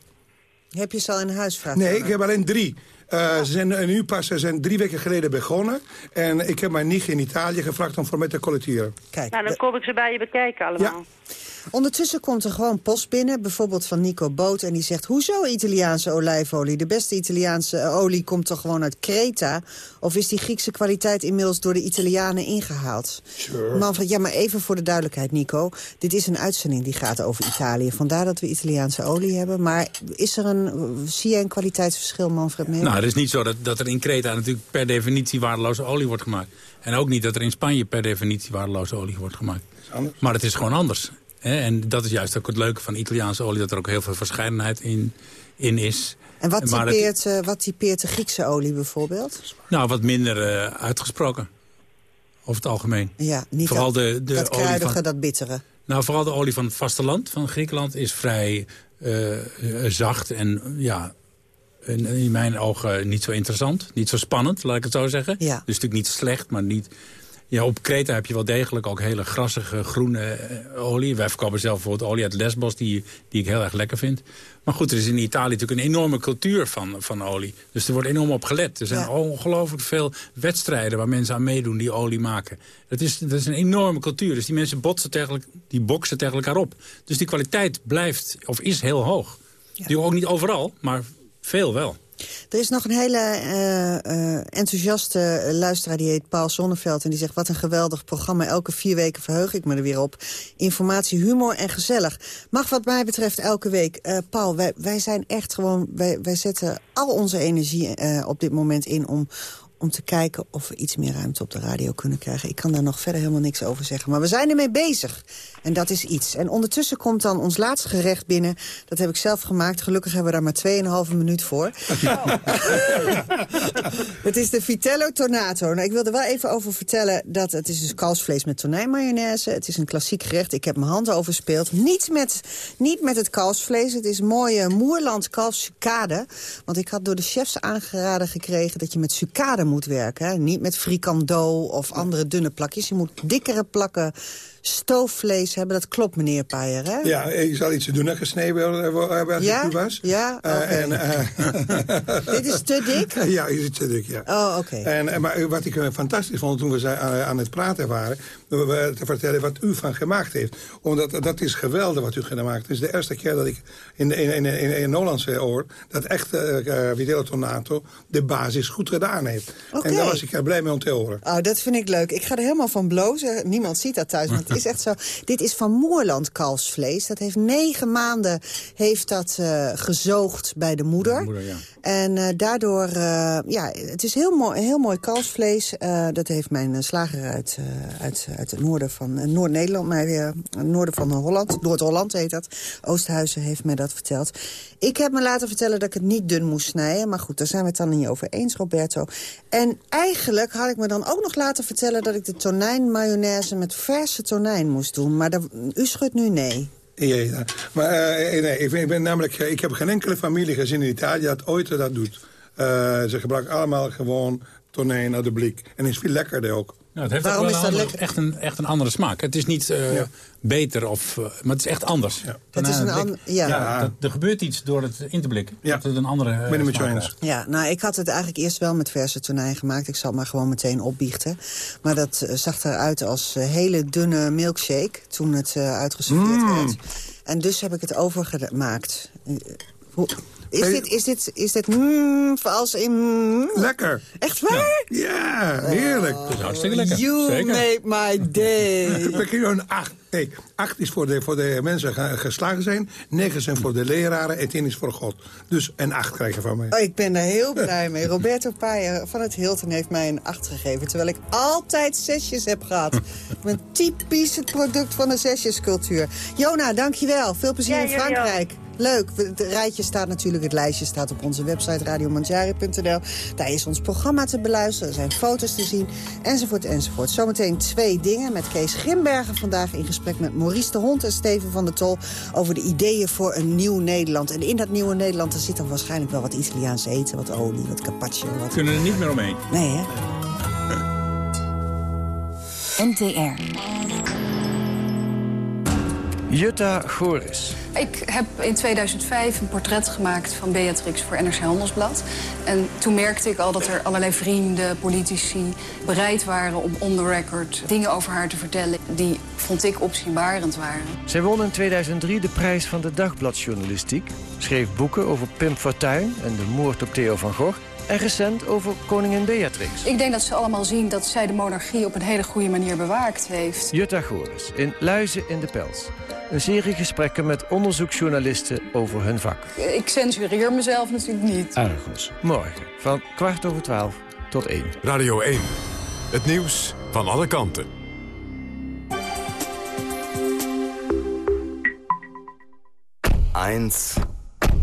S6: Heb je ze al in huis, vraag
S7: Nee, ik heb alleen drie. Uh, Ze zijn nu pas ze zijn drie weken geleden begonnen. En ik heb mijn nicht in Italië gevraagd om voor mij te collecteren.
S6: Kijk,
S9: nou, dan kom ik ze bij je bekijken allemaal.
S7: Ja.
S6: Ondertussen komt er gewoon post binnen, bijvoorbeeld van Nico Boot... en die zegt, hoezo Italiaanse olijfolie? De beste Italiaanse olie komt toch gewoon uit Creta? Of is die Griekse kwaliteit inmiddels door de Italianen ingehaald?
S7: Sure.
S6: Manfred, ja, maar even voor de duidelijkheid, Nico. Dit is een uitzending die gaat over Italië. Vandaar dat we Italiaanse olie hebben. Maar is er een, zie je een kwaliteitsverschil, Manfred Meel?
S8: Nou, het is niet zo dat, dat er in Creta natuurlijk per definitie waardeloze olie wordt gemaakt. En ook niet dat er in Spanje per definitie waardeloze olie wordt gemaakt. Maar het is gewoon anders. En dat is juist ook het leuke van Italiaanse olie... dat er ook heel veel verscheidenheid in, in is.
S6: En wat typeert, eh, wat typeert de Griekse olie bijvoorbeeld?
S8: Nou, wat minder eh, uitgesproken. Over het algemeen.
S6: Ja, niet
S8: Vooral
S6: dat,
S8: de, de
S6: dat kruidige,
S8: van,
S6: dat bittere.
S8: Nou, vooral de olie van het vasteland van Griekenland is vrij eh, zacht en ja, in, in mijn ogen niet zo interessant. Niet zo spannend, laat ik het zo zeggen.
S6: Ja.
S8: Dus natuurlijk niet slecht, maar niet... Ja, op Kreta heb je wel degelijk ook hele grassige groene eh, olie. Wij verkopen zelf bijvoorbeeld olie uit Lesbos, die, die ik heel erg lekker vind. Maar goed, er is in Italië natuurlijk een enorme cultuur van, van olie. Dus er wordt enorm op gelet. Er zijn
S6: Ja.
S8: ongelooflijk veel wedstrijden waar mensen aan meedoen die olie maken. Dat is, dat is een enorme cultuur. Dus die mensen botsen tegen, die boksen tegen elkaar op. Dus die kwaliteit blijft, of is heel hoog. Die ook niet overal, maar veel wel.
S6: Er is nog een hele eh, eh, enthousiaste luisteraar, die heet Paul Zonneveld. En die zegt, wat een geweldig programma. Elke vier weken verheug ik me er weer op. Informatie, humor en gezellig. Mag wat mij betreft elke week. Eh, Paul, wij, wij zijn echt gewoon... Wij, wij zetten al onze energie op dit moment in om om te kijken of we iets meer ruimte op de radio kunnen krijgen. Ik kan daar nog verder helemaal niks over zeggen. Maar we zijn ermee bezig. En dat is iets. En ondertussen komt dan ons laatste gerecht binnen. Dat heb ik zelf gemaakt. Gelukkig hebben we daar maar 2,5 minuut voor. Het is de Vitello Tonato. Nou, ik wil er wel even over vertellen dat het is dus kalfsvlees met tonijnmayonaise. Het is een klassiek gerecht. Ik heb mijn handen overspeeld. Niet met, niet met het kalfsvlees. Het is mooie Moerland kalfssucade. Want ik had door de chefs aangeraden gekregen dat je met sucade moet werken. Hè? Niet met frikando of andere dunne plakjes. Je moet dikkere plakken stoofvlees hebben. Dat klopt, meneer Paier, hè?
S7: Ja, ik zal iets doen gesneden hebben als
S6: Ja?
S7: ik u was.
S6: Ja?
S7: Eh, en, eh,
S6: Dit is te dik?
S7: ja, is het te dik, ja.
S6: Oh, oké.
S7: En, en, maar wat ik eh, fantastisch vond toen we aan, het praten waren... te vertellen wat u van gemaakt heeft. Omdat dat is geweldig wat u gemaakt heeft. Het is de eerste keer dat ik in, in, in, in, hoor... dat echt uh, Tonato de basis goed gedaan heeft.
S6: Oké.
S7: En daar was ik er blij mee om te horen.
S6: Oh, dat vind ik leuk. Ik ga er helemaal van blozen. Niemand ziet dat thuis, is echt zo. Dit is van Moerland kalfsvlees. Dat heeft negen maanden heeft dat, eh, gezoogd bij de moeder.
S8: Moeder, ja.
S6: En eh, daardoor, eh, ja, het is heel mooi, heel mooi kalfsvlees. Dat heeft mijn slager uit, uit, uit het noorden van Noord-Nederland, maar weer het noorden van Holland, Noord-Holland heet dat. Oosthuizen heeft mij dat verteld. Ik heb me laten vertellen dat ik het niet dun moest snijden. Maar goed, daar zijn we het dan niet over eens, Roberto. En eigenlijk had ik me dan ook nog laten vertellen... dat ik de tonijnmayonaise met verse tonijn moest doen. Maar dat, u schudt nu nee.
S7: Ja. Maar eh, nee, ik, ben, ik ben namelijk, ik heb geen enkele familie gezien in Italië dat ooit dat doet. Eh, ze gebruiken allemaal gewoon tonijn uit de blik. En is veel lekkerder ook.
S8: Nou, het heeft
S6: Waarom is
S8: wel
S6: dat
S8: een andere-
S6: lekker?
S8: echt, een, echt een andere smaak. Het is niet eh,
S7: Ja.
S8: beter, of, eh, maar het is echt anders.
S6: Het is een an- ja.
S8: ja dat, er gebeurt iets door het in te blikken.
S7: Ja.
S8: Dat het een andere eh,
S7: Ben ik met je
S8: smaak
S7: eens.
S8: krijgt.
S6: Ja, nou, ik had het eigenlijk eerst wel met verse tonijn gemaakt. Ik zal het maar gewoon meteen opbiechten. Maar dat eh, zag eruit als eh, hele dunne milkshake toen het eh, uitgeserveerd werd. En dus heb ik het overgemaakt. Eh, hoe- Is dit, is dit, is dit mm, als in... mm?
S7: Lekker.
S6: Echt waar?
S7: Ja, heerlijk.
S8: Dat is hartstikke lekker.
S6: You
S8: Zeker.
S6: made my day.
S7: We krijgen een acht. Hey, acht is voor de, voor de mensen ge- geslagen zijn. Negen zijn voor de leraren. En tien is voor God. Dus een acht krijgen van mij.
S6: Oh, ik ben er heel blij mee. Roberto Paier van het Hilton heeft mij een 8 gegeven. Terwijl ik altijd zesjes heb gehad. ik ben typisch het product van de zesjescultuur. Jona, dankjewel. Veel plezier
S9: Ja,
S6: in Frankrijk. Leuk. Het rijtje staat natuurlijk, het lijstje staat op onze website radiomanjari.nl. Daar is ons programma te beluisteren, er zijn foto's te zien, enzovoort, enzovoort. Zometeen twee dingen met Kees Grimbergen vandaag in gesprek met Maurice de Hond en Steven van der Tol over de ideeën voor een nieuw Nederland. En in dat nieuwe Nederland er zit dan waarschijnlijk wel wat Italiaans eten, wat olie, wat carpaccio.
S8: We
S6: Wat...
S8: kunnen er niet meer omheen.
S6: Nee, hè?
S2: NTR.
S12: Jutta Goris.
S13: Ik heb in 2005 een portret gemaakt van Beatrix voor NRC Handelsblad. En toen merkte ik al dat er allerlei vrienden, politici... bereid waren om on the record dingen over haar te vertellen... die, vond ik, opzienbarend waren.
S12: Zij won in 2003 de prijs van de dagbladjournalistiek. Schreef boeken over Pim Fortuyn en de moord op Theo van Gogh en recent over koningin Beatrix.
S13: Ik denk dat ze allemaal zien dat zij de monarchie op een hele goede manier bewaakt heeft.
S12: Jutta Goris in Luizen in de Pels. Een serie gesprekken met onderzoeksjournalisten over hun vak.
S13: Ik censureer mezelf natuurlijk niet.
S12: Argos. Morgen van kwart over twaalf tot één.
S4: Radio 1. Het nieuws van alle kanten.
S3: Eins,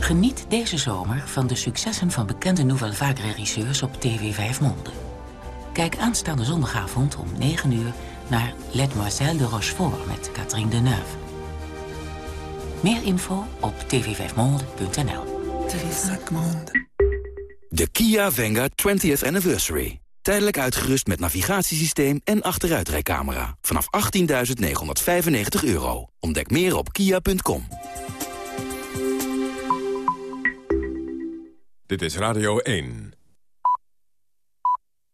S14: Geniet deze zomer van de successen van bekende Nouvelle Vague regisseurs op TV 5 Monde. Kijk aanstaande zondagavond om 9 uur naar Mademoiselle de Rochefort met Catherine Deneuve. Meer info op tv5monde.nl.
S3: De Kia Venga 20th Anniversary. Tijdelijk uitgerust met navigatiesysteem en achteruitrijcamera. Vanaf 18.995 euro. Ontdek meer op kia.com.
S4: Dit is Radio 1.